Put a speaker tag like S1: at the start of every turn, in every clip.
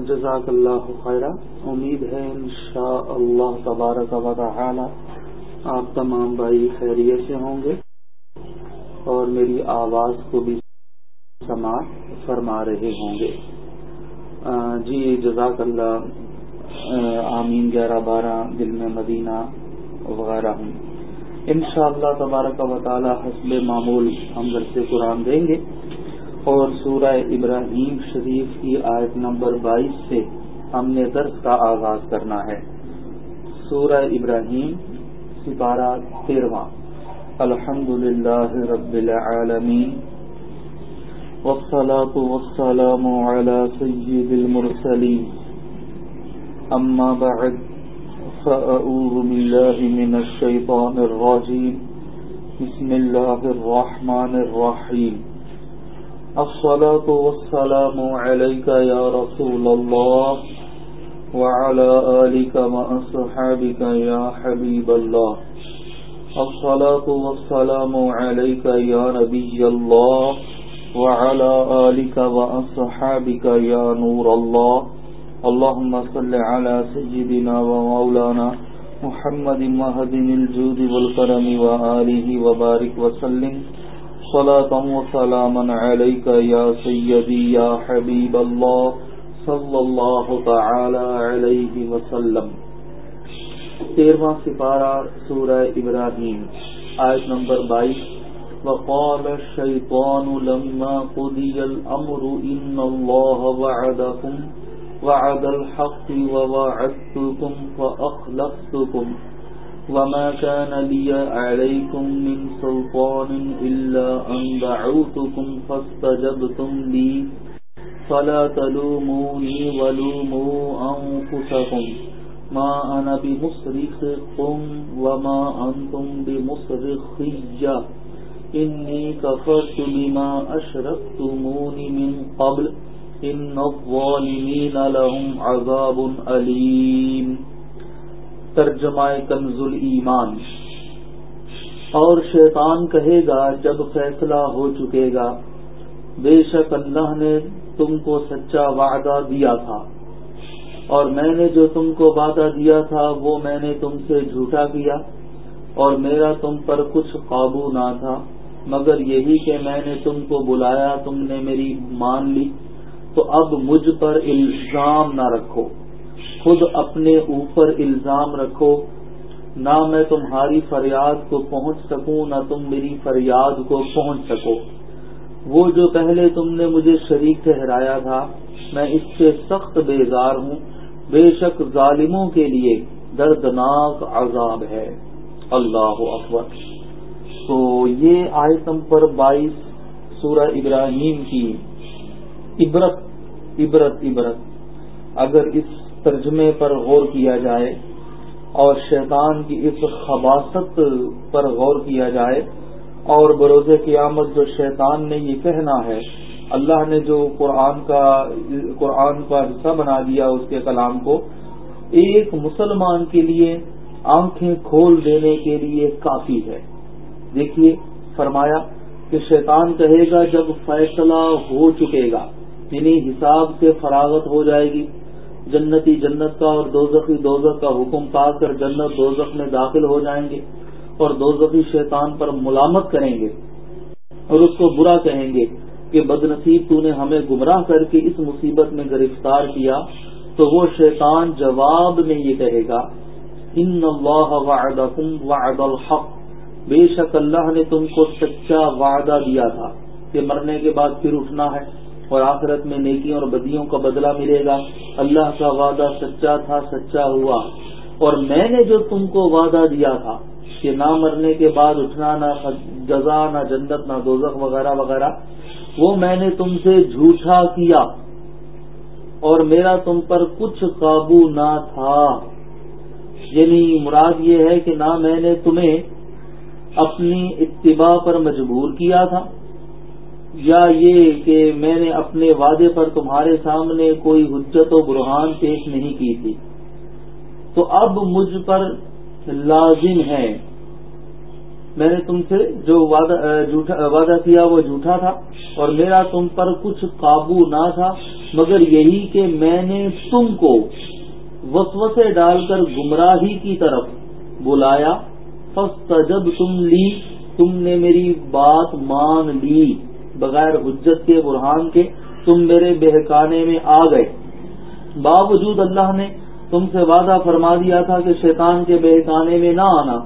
S1: جزاک اللہ خیرہ امید ہے انشاء اللہ تبارک و تعالی آپ تمام بھائی خیریت سے ہوں گے اور میری آواز کو بھی سماعت فرما رہے ہوں گے۔ جی جزاک اللہ آمین، گیارہ بارہ، دل میں مدینہ وغیرہ ہوں۔ ان شاء اللہ تبارک و تعالی حسب معمول ہم گھر سے قرآن دیں گے۔ اور سورہ ابراہیم شریف کی آیت نمبر بائیس سے ہم نے درس کا آغاز کرنا ہے۔ سورہ ابراہیم، سپارہ تیرواں۔ الحمد للہ رب العالمین۔ والصلاة والسلام على سيد المرسلين أما بعد فأعوذ بالله من الشيطان الرجيم بسم الله الرحمن الرحيم الصلاة والسلام عليك يا رسول الله وعلى آلك وأصحابك يا حبيب الله. الصلاة والسلام عليك يا نبي الله وعلى آلك وأصحابك يا نور الله. اللهم صل على سيدنا ومولانا محمد مهد الجود والكرم وآله وبارك وسلم. صلاة وسلاما عليك يا سيدي يا حبيب الله صلى الله تعالى عليه وسلم. تیرواں سپارہ سورہ ابراہیم، آیت نمبر بائیس. وقال الشيطان لما قضي الأمر إن الله وعدكم وعد الحق ووعدتكم فأخلفتكم وما كان لي عليكم من سلطان إلا أن دعوتكم فاستجبتم لي فلا تلوموني ولوموا أنفسكم ما أنا بمصرخكم وما أنتم بمصرخي إني كفرت بما أشركتمون من قبل إن الظالمين لهم عذاب أليم ترجمہ کنز ایمان. اور شیطان کہے گا جب فیصلہ ہو چکے گا، بے شک اللہ نے تم کو سچا وعدہ دیا تھا۔ اور میں نے جو تم کو وعدہ دیا تھا، وہ میں نے تم سے جھوٹا کیا، اور میرا تم پر کچھ قابو نہ تھا۔ مگر یہی کہ میں نے تم کو بلایا، تم نے میری مان لی، تو اب مجھ پر الزام نہ رکھو۔ خود اپنے اوپر الزام رکھو، نہ میں تمہاری فریاد کو پہنچ سکوں، نہ تم میری فریاد کو پہنچ سکو۔ وہ جو پہلے تم نے مجھے شریک ٹھہرایا تھا، میں اس سے سخت بیزار ہوں۔ بے شک ظالموں کے لیے دردناک عذاب ہے۔ اللہ اکبر۔ تو یہ آئٹم پر بائیس سورہ ابراہیم کی، عبرت عبرت عبرت۔ اگر اس ترجمے پر غور کیا جائے اور شیطان کی اس خباست پر غور کیا جائے اور بروز قیامت جو شیطان نے یہ کہنا ہے، اللہ نے جو قرآن کا قرآن کا حصہ بنا دیا اس کے کلام کو، ایک مسلمان کے لیے آنکھیں کھول دینے کے لیے کافی ہے۔ دیکھیے، فرمایا کہ شیطان کہے گا جب فیصلہ ہو چکے گا یعنی حساب سے فراغت ہو جائے گی۔ جنتی جنت کا اور دوزخی دوزخ کا حکم پا کر جنت دوزخ میں داخل ہو جائیں گے اور دوزخی شیطان پر ملامت کریں گے اور اس کو برا کہیں گے کہ بد نصیب تو نے ہمیں گمراہ کر کے اس مصیبت میں گرفتار کیا تو وہ شیطان جواب میں یہ کہے گا، ان اللہ وعدکم وعد الحق. بے شک اللہ نے تم کو سچا وعدہ دیا تھا کہ مرنے کے بعد پھر اٹھنا ہے۔ اور آخرت میں نیکیوں اور بدیوں کا بدلہ ملے گا۔ اللہ کا وعدہ سچا تھا، سچا ہوا۔ اور میں نے جو تم کو وعدہ دیا تھا کہ نہ مرنے کے بعد اٹھنا، نہ جزا، نہ جنت، نہ دوزخ وغیرہ وغیرہ، وہ میں نے تم سے جھوٹا کیا۔ اور میرا تم پر کچھ قابو نہ تھا۔ یعنی مراد یہ ہے کہ نہ میں نے تمہیں اپنی اتباع پر مجبور کیا تھا۔ یا یہ کہ میں نے اپنے وعدے پر تمہارے سامنے کوئی حجت و برہان پیش نہیں کی تھی۔ تو اب مجھ پر لازم ہے۔ میں نے تم سے جو وعدہ کیا وہ جھوٹا تھا اور میرا تم پر کچھ قابو نہ تھا، مگر یہی کہ میں نے تم کو وسوسے ڈال کر گمراہی کی طرف بلایا۔ فسٹ جب تم لی، تم نے میری بات مان لی۔ بغیر حجت کے، برہان کے تم میرے بہکانے میں آ گئے۔ باوجود اللہ نے تم سے وعدہ فرما دیا تھا کہ شیطان کے بہکانے میں نہ آنا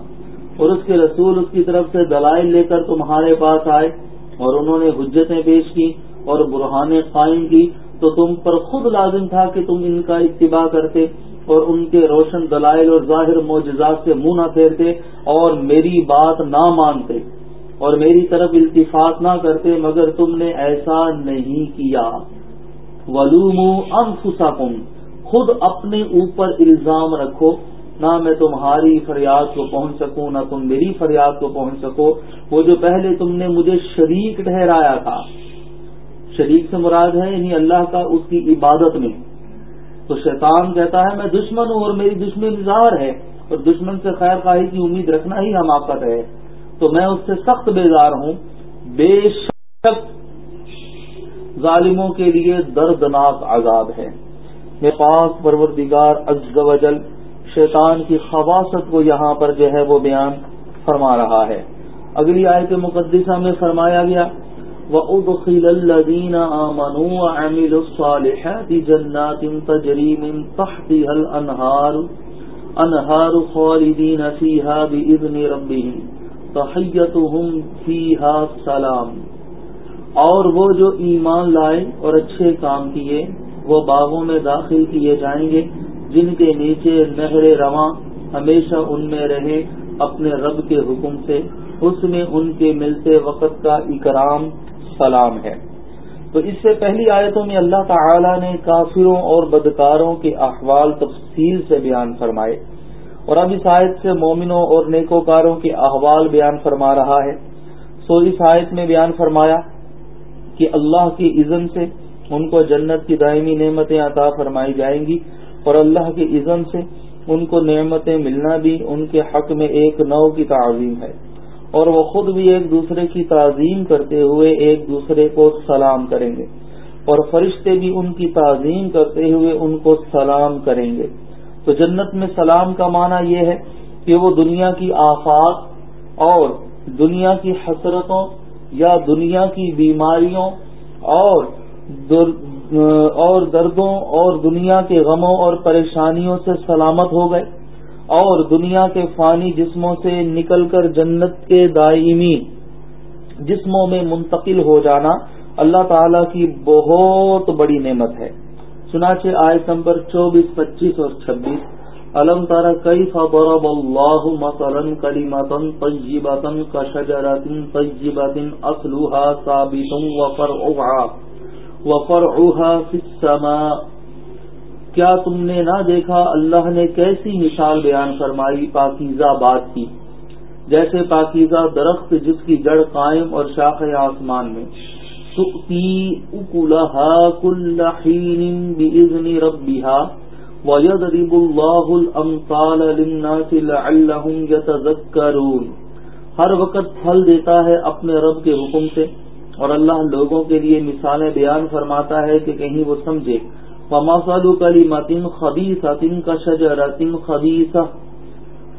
S1: اور اس کے رسول اس کی طرف سے دلائل لے کر تمہارے پاس آئے اور انہوں نے حجتیں پیش کی اور برہانیں قائم کی۔ تو تم پر خود لازم تھا کہ تم ان کا اتباع کرتے اور ان کے روشن دلائل اور ظاہر معجزات سے منہ نہ پھیرتے اور میری بات نہ مانتے۔ اور میری طرف التفاط نہ کرتے مگر تم نے ایسا نہیں کیا۔ ولوم انفسکم خود اپنے اوپر الزام رکھو۔ نہ میں تمہاری فریاد کو پہنچ سکوں، نہ تم میری فریاد کو پہنچ سکو۔ وہ جو پہلے تم نے مجھے شریک ٹھہرایا تھا۔ شریک سے مراد ہے یعنی اللہ کا اس کی عبادت میں۔ تو شیطان کہتا ہے، میں دشمن ہوں اور میری دشمن اظہار ہے۔ اور دشمن سے خیر خواہی کی امید رکھنا ہی حماقت ہے۔ تو میں اس سے سخت بیزار ہوں۔ بے شک ظالموں کے لیے دردناک عذاب ہے۔ میں پاک پروردگار عز و جل شیطان کی خواصت کو یہاں پر جو ہے وہ بیان فرما رہا ہے۔ اگلی آیت مقدسہ میں فرمایا گیا، وَأُدْخِلَ الَّذِينَ آمَنُوا وَعَمِلُوا الصَّالِحَاتِ جَنَّاتٍ تَجْرِي مِن تَحْتِهَا الْأَنْهَارُ، أَنْهَارُ خَالِدِينَ فِيهَا بِإِذْنِ رَبِّهِمْ۔ تَحِيَّتُهُمْ فِيهَا سَلَامٌ۔ اور وہ جو ایمان لائے اور اچھے کام کیے، وہ باغوں میں داخل کیے جائیں گے، جن کے نیچے نہر رواں ہمیشہ ان میں رہے اپنے رب کے حکم سے، اس میں ان کے ملتے وقت کا اکرام سلام ہے۔ تو اس سے پہلی آیتوں میں اللہ تعالی نے کافروں اور بدکاروں کے احوال تفصیل سے بیان فرمائے۔ اور اب اس آیت سے مومنوں اور نیکوکاروں کے احوال بیان فرما رہا ہے۔ سو اس آیت میں بیان فرمایا کہ اللہ کی اذن سے ان کو جنت کی دائمی نعمتیں عطا فرمائی جائیں گی اور اللہ کے عزم سے ان کو نعمتیں ملنا بھی ان کے حق میں ایک نو کی تعظیم ہے۔ اور وہ خود بھی ایک دوسرے کی تعظیم کرتے ہوئے ایک دوسرے کو سلام کریں گے اور فرشتے بھی ان کی تعظیم کرتے ہوئے ان کو سلام کریں گے۔ تو جنت میں سلام کا معنی یہ ہے کہ وہ دنیا کی آفات اور دنیا کی حسرتوں یا دنیا کی بیماریوں اور اور دردوں اور دنیا کے غموں اور پریشانیوں سے سلامت ہو گئے اور دنیا کے فانی جسموں سے نکل کر جنت کے دائمی جسموں میں منتقل ہو جانا اللہ تعالی کی بہت بڑی نعمت ہے۔ چنانچہ آئے نمبر چوبیس، پچیس اور چھبیس علم تارا کئی فبرب اللہ مثلاً کلی متن تجیباتن کا شجراتن تجیباتن اسلوحا وفرعها فی السماء کیا تم نے نہ دیکھا اللہ نے کیسی مثال بیان فرمائی پاکیزہ بات کی؟ جیسے پاکیزہ درخت جس کی جڑ قائم اور شاخ آسمان میں۔ وَيَضْرِبُ اللَّهُ الْأَمْثَالَ لِلنَّاسِ لَعَلَّهُمْ يَتَذَكَّرُونَ۔ ہر وقت پھل دیتا ہے اپنے رب کے حکم سے اور اللہ لوگوں کے لیے مثالیں بیان فرماتا ہے کہ کہیں وہ سمجھے۔ فماسل کلی متن خبی ستن کا شجرتن خبیص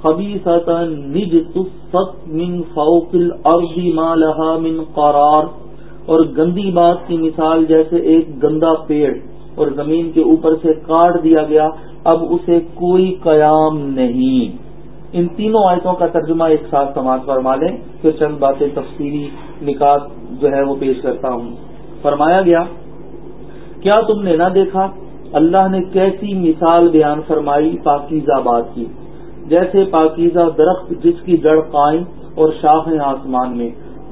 S1: خبیص نج من فوق الارض ما لها من قرار اور گندی بات کی مثال جیسے ایک گندا پیڑ اور زمین کے اوپر سے کاٹ دیا گیا، اب اسے کوئی قیام نہیں۔ ان تینوں آیتوں کا ترجمہ ایک ساتھ سماج فرما لیں، پھر چند باتیں تفصیلی نکات جو ہے وہ پیش کرتا ہوں۔ فرمایا گیا، کیا تم نے نہ دیکھا؟ اللہ نے کیسی مثال بیان فرمائی پاکیزہ بات کی۔ جیسے پاکیزہ درخت جس کی جڑ قائم اور شاخ آسمان میں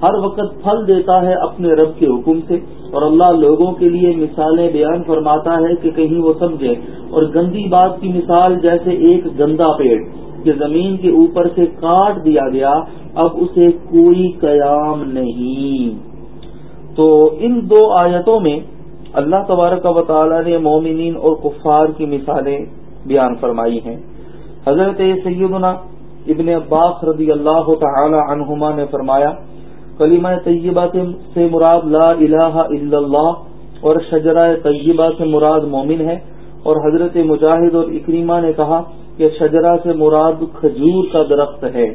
S1: ہر وقت پھل دیتا ہے اپنے رب کے حکم سے۔ اور اللہ لوگوں کے لیے مثالیں بیان فرماتا ہے کہ کہیں وہ سمجھے۔ اور گندی بات کی مثال جیسے ایک گندا پیڑ کہ زمین کے اوپر سے کاٹ دیا گیا، اب اسے کوئی قیام نہیں۔ تو ان دو آیتوں میں اللہ تبارک و تعالی نے مومنین اور کفار کی مثالیں بیان فرمائی ہیں۔ حضرت سیدنا ابن عباس رضی اللہ تعالی عنہما نے فرمایا کلیمہ طیبہ سے مراد لا الہ الا اللہ اور شجرہ طیبہ سے مراد مومن ہے اور حضرت مجاہد اور اکریمہ نے کہا کہ شجرہ سے مراد کھجور کا درخت ہے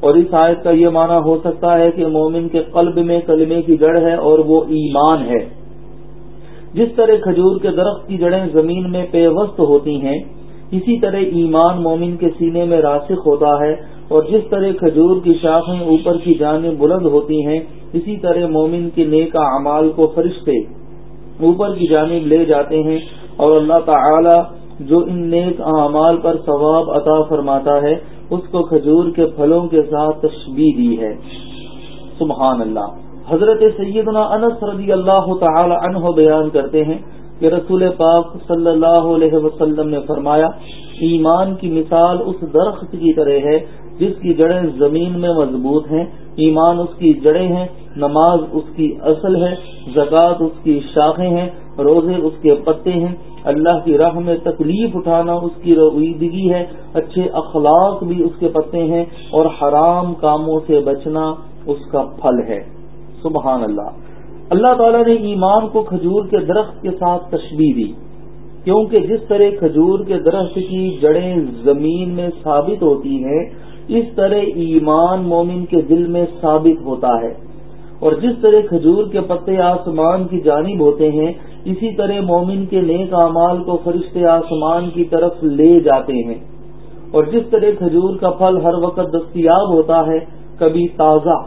S1: اور اس آیت کا یہ معنی ہو سکتا ہے کہ مومن کے قلب میں کلمے کی جڑ ہے اور وہ ایمان ہے۔ جس طرح کھجور کے درخت کی جڑیں زمین میں پیوست ہوتی ہیں، اسی طرح ایمان مومن کے سینے میں راسخ ہوتا ہے اور جس طرح کھجور کی شاخیں اوپر کی جانب بلند ہوتی ہیں، اسی طرح مومن کے نیک اعمال کو فرشتے اوپر کی جانب لے جاتے ہیں۔ اور اللہ تعالی جو ان نیک اعمال پر ثواب عطا فرماتا ہے، اس کو کھجور کے پھلوں کے ساتھ تشبیح دی ہے۔ سبحان اللہ۔ حضرت سیدنا انس رضی اللہ تعالی عنہ بیان کرتے ہیں کہ رسول پاک صلی اللہ علیہ وسلم نے فرمایا، ایمان کی مثال اس درخت کی طرح ہے جس کی جڑیں زمین میں مضبوط ہیں، ایمان اس کی جڑیں ہیں، نماز اس کی اصل ہے، زکوٰۃ اس کی شاخیں ہیں، روزے اس کے پتے ہیں۔ اللہ کی راہ میں تکلیف اٹھانا اس کی رویدگی ہے۔ اچھے اخلاق بھی اس کے پتے ہیں اور حرام کاموں سے بچنا اس کا پھل ہے۔ سبحان اللہ اللہ تعالیٰ نے ایمان کو کھجور کے درخت کے ساتھ تشبیح دی۔ کیونکہ جس طرح کھجور کے درخت کی جڑیں زمین میں ثابت ہوتی ہیں اس طرح ایمان مومن کے دل میں ثابت ہوتا ہے۔ اور جس طرح کھجور کے پتے آسمان کی جانب ہوتے ہیں، اسی طرح مومن کے نیک اعمال کو فرشتے آسمان کی طرف لے جاتے ہیں۔ اور جس طرح کھجور کا پھل ہر وقت دستیاب ہوتا ہے، کبھی تازہ،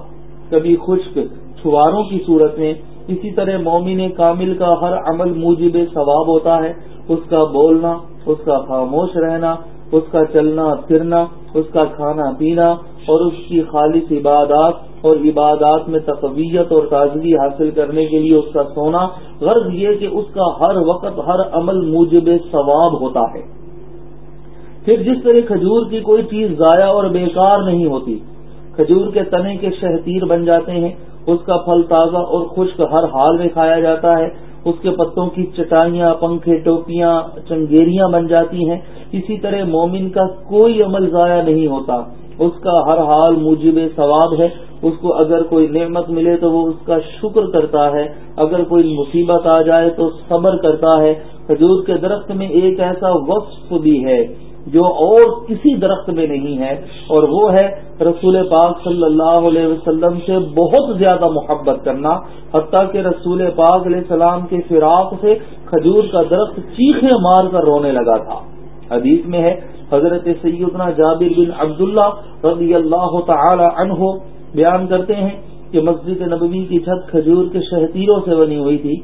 S1: کبھی خشک، چھواروں کی صورت میں، اسی طرح مومن کامل کا ہر عمل موجب ثواب ہوتا ہے۔ اس کا بولنا، اس کا خاموش رہنا اس کا چلنا، پھرنا، اس کا کھانا، پینا اور اس کی خالص عبادات اور عبادات میں تقویت اور تازگی حاصل کرنے کے لیے اس کا سونا۔ غرض یہ کہ اس کا ہر وقت، ہر عمل موجب ثواب ہوتا ہے۔ پھر جس طرح کھجور کی کوئی چیز ضائع اور بیکار نہیں ہوتی، کھجور کے تنے کے شہتیر بن جاتے ہیں، اس کا پھل تازہ اور خشک ہر حال میں کھایا جاتا ہے۔ اس کے پتوں کی چٹائیاں، پنکھے، ٹوپیاں، چنگیریاں بن جاتی ہیں۔ اسی طرح مومن کا کوئی عمل ضائع نہیں ہوتا۔ اس کا ہر حال موجب ثواب ہے۔ اس کو اگر کوئی نعمت ملے تو وہ اس کا شکر کرتا ہے۔ اگر کوئی مصیبت آ جائے تو صبر کرتا ہے۔ کھجور کے درخت میں ایک ایسا وصف بھی ہے۔ جو اور کسی درخت میں نہیں ہے اور وہ ہے رسول پاک صلی اللہ علیہ وسلم سے بہت زیادہ محبت کرنا، حتیٰ کہ رسول پاک علیہ السلام کے فراق سے کھجور کا درخت چیخے مار کر رونے لگا تھا۔ حدیث میں ہے، حضرت سیدنا جابر بن عبداللہ رضی اللہ تعالی عنہ بیان کرتے ہیں کہ مسجد نبوی کی چھت کھجور کے شہتیروں سے بنی ہوئی تھی۔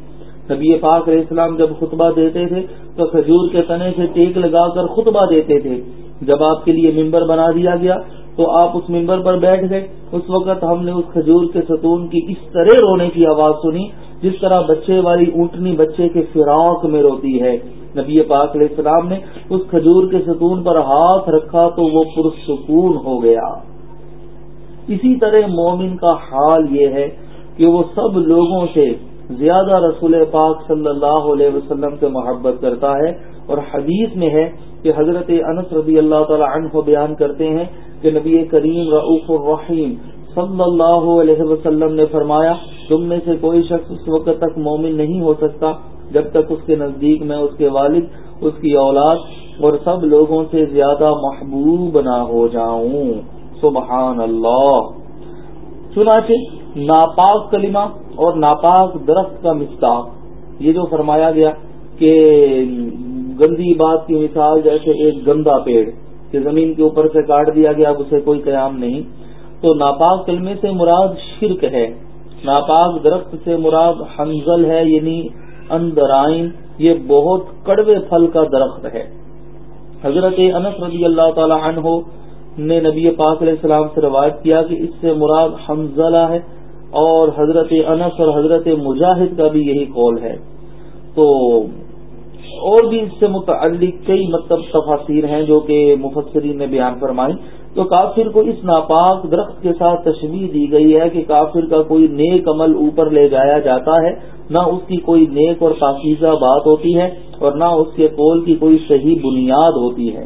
S1: نبی پاک علیہ السلام جب خطبہ دیتے تھے تو کھجور کے تنے سے ٹیک لگا کر خطبہ دیتے تھے۔ جب آپ کے لیے ممبر بنا دیا گیا تو آپ اس ممبر پر بیٹھ گئے۔ اس وقت ہم نے اس کھجور کے ستون کی اس طرح رونے کی آواز سنی جس طرح بچے والی اونٹنی بچے کے فراق میں روتی ہے۔ نبی پاک علیہ السلام نے اس کھجور کے ستون پر ہاتھ رکھا تو وہ پرسکون ہو گیا۔ اسی طرح مومن کا حال یہ ہے کہ وہ سب لوگوں سے زیادہ رسول پاک صلی اللہ علیہ وسلم سے محبت کرتا ہے اور حدیث میں ہے کہ حضرت انس رضی اللہ تعالی عنہ بیان کرتے ہیں کہ نبی کریم رعف الرحیم صلی اللہ علیہ وسلم نے فرمایا، تم میں سے کوئی شخص اس وقت تک مومن نہیں ہو سکتا جب تک اس کے نزدیک میں اس کے والد، اس کی اولاد اور سب لوگوں سے زیادہ محبوب نہ ہو جاؤں۔ سبحان اللہ۔ چنانچہ ناپاک کلمہ اور ناپاک درخت کا مستاق یہ جو فرمایا گیا کہ گندی بات کی مثال جیسے ایک گندا پیڑ کہ زمین کے اوپر سے کاٹ دیا گیا، اب اسے کوئی قیام نہیں۔ تو ناپاک کلمے سے مراد شرک ہے، ناپاک درخت سے مراد حنزل ہے یعنی اندرائن، یہ بہت کڑوے پھل کا درخت ہے۔ حضرت انس رضی اللہ تعالی عنہ نے نبی پاک علیہ السلام سے روایت کیا کہ اس سے مراد حنزلہ ہے۔ اور حضرت انس اور حضرت مجاہد کا بھی یہی قول ہے۔ تو اور بھی اس سے متعلق کئی مطلب تفاصیر ہیں جو کہ مفسرین نے بیان فرمائی۔ تو کافر کو اس ناپاک درخت کے ساتھ تشریح دی گئی ہے کہ کافر کا کوئی نیک عمل اوپر لے جایا جاتا ہے۔ نہ اس کی کوئی نیک اور پاکیزہ بات ہوتی ہے اور نہ اس کے قول کی کوئی صحیح بنیاد ہوتی ہے۔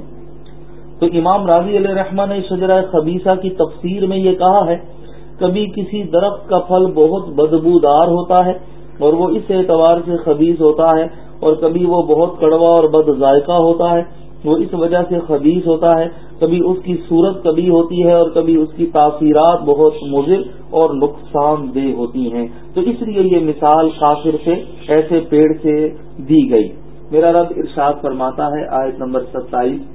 S1: تو امام راضی علیہ رحمٰ نے شجرہ خبیصہ کی تفسیر میں یہ کہا ہے کبھی کسی درخت کا پھل بہت بدبودار ہوتا ہے اور وہ اس اعتبار سے خبیص ہوتا ہے اور کبھی وہ بہت کڑوا اور بد ذائقہ ہوتا ہے، وہ اس وجہ سے خبیص ہوتا ہے، کبھی اس کی صورت کبھی ہوتی ہے اور کبھی اس کی تاثیرات بہت مضر اور نقصان دہ ہوتی ہیں۔ تو اس لیے یہ مثال کافر سے، ایسے پیڑ سے دی گئی۔ میرا رب ارشاد فرماتا ہے، آیت نمبر ستائیس۔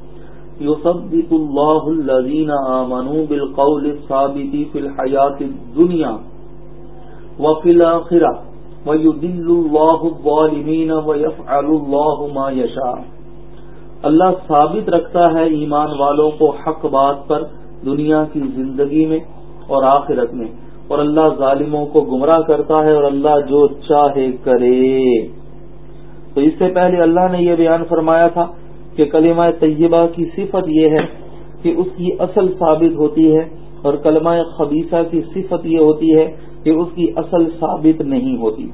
S1: يثبت الله الذين آمنوا بالقول الثابت في الحياة الدنيا وفي الآخرة ويدل الله الظالمين ويفعل الله ما يشاء۔ اللہ ثابت رکھتا ہے ایمان والوں کو حق بات پر دنیا کی زندگی میں اور آخرت میں۔ اور اللہ ظالموں کو گمراہ کرتا ہے اور اللہ جو چاہے کرے۔ تو اس سے پہلے اللہ نے یہ بیان فرمایا تھا کہ کلمہ طیبہ کی صفت یہ ہے کہ اس کی اصل ثابت ہوتی ہے اور کلمہ خبیصہ کی صفت یہ ہوتی ہے کہ اس کی اصل ثابت نہیں ہوتی۔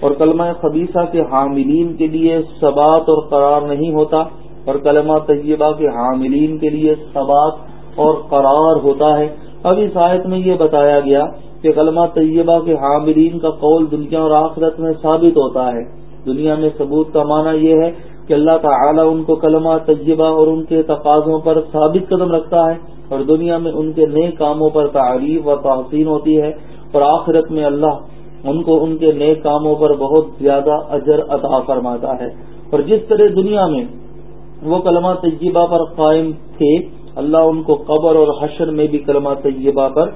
S1: اور کلمہ خبیصہ کے حاملین کے لیے ثبات اور قرار نہیں ہوتا، اور کلمہ طیبہ کے حاملین کے لیے ثبات اور قرار ہوتا ہے۔ اب اس آیت میں یہ بتایا گیا کہ کلمہ طیبہ کے حاملین کا قول دنیا اور آخرت میں ثابت ہوتا ہے۔ دنیا میں ثبوت کا معنی یہ ہے کہ اللہ تعالی ان کو کلمہ تجربہ اور ان کے تقاضوں پر ثابت قدم رکھتا ہے اور دنیا میں ان کے نئے کاموں پر تعریف و تحسین ہوتی ہے اور آخرت میں اللہ ان کو ان کے نئے کاموں پر بہت زیادہ اجر عطا فرماتا ہے۔ اور جس طرح دنیا میں وہ کلمہ طیبہ پر قائم تھے، اللہ ان کو قبر اور حشر میں بھی کلمہ طیبہ پر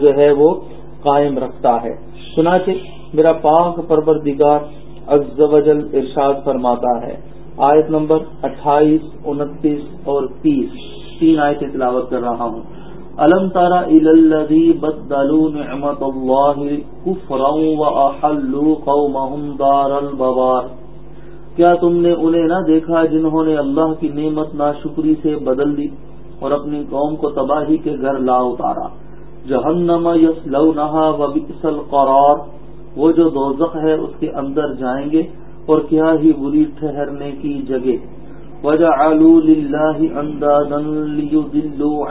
S1: جو ہے وہ قائم رکھتا ہے۔ چنانچہ میرا پاک پروردگار عز و جل ارشاد فرماتا ہے۔ آیت نمبر اٹھائیس، انتیس اور تیس۔ تین آیت تلاوت کر رہا ہوں۔ الم تارا الذی بدلوا نعمت اللہ کفرا واحلوا قومهم دار البوار۔ کیا تم نے انہیں نہ دیکھا جنہوں نے اللہ کی نعمت ناشکری سے بدل دی اور اپنی قوم کو تباہی کے گھر لا اتارا؟ جہنم یسلونها وبئس القرار۔ وہ جو دوزخ ہے اس کے اندر جائیں گے اور کیا ہی بری ٹھہرنے کی جگہ۔ وجہ آلو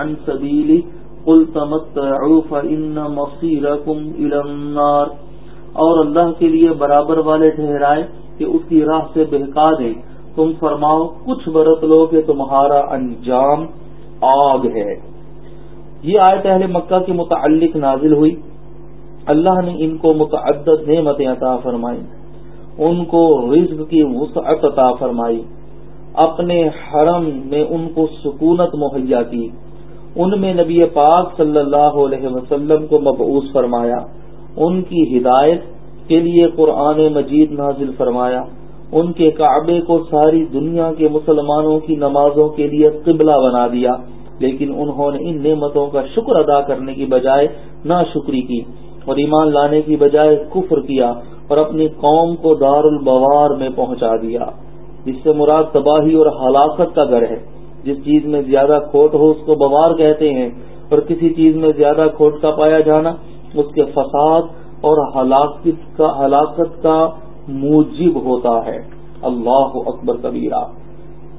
S1: عن سبیلی قل تمتعوا فإن مصيركم إلى النار۔ اور اللہ کے لیے برابر والے ٹھہرائے کہ اس کی راہ سے بہکا دیں۔ تم فرماؤ، کچھ برت لو کہ تمہارا انجام آگ ہے۔ یہ آئے پہلے مکہ کے متعلق نازل ہوئی۔ اللہ نے ان کو متعدد نعمتیں عطا فرمائی ان کو رزق کی وسعت عطا فرمائی، اپنے حرم میں ان کو سکونت مہیا کی، ان میں نبی پاک صلی اللہ علیہ وسلم کو مبعوث فرمایا، ان کی ہدایت کے لیے قرآن مجید نازل فرمایا، ان کے کعبے کو ساری دنیا کے مسلمانوں کی نمازوں کے لیے قبلہ بنا دیا، لیکن انہوں نے ان نعمتوں کا شکر ادا کرنے کی بجائے نہ شکری کی۔ اور ایمان لانے کی بجائے کفر کیا اور اپنی قوم کو دار البوار میں پہنچا دیا، جس سے مراد تباہی اور ہلاکت کا گھر ہے۔ جس چیز میں زیادہ کھوٹ ہو اس کو بوار کہتے ہیں، اور کسی چیز میں زیادہ کھوٹ کا پایا جانا، اس کے فساد اور ہلاکت کا موجب ہوتا ہے۔ اللہ اکبر کبیرہ۔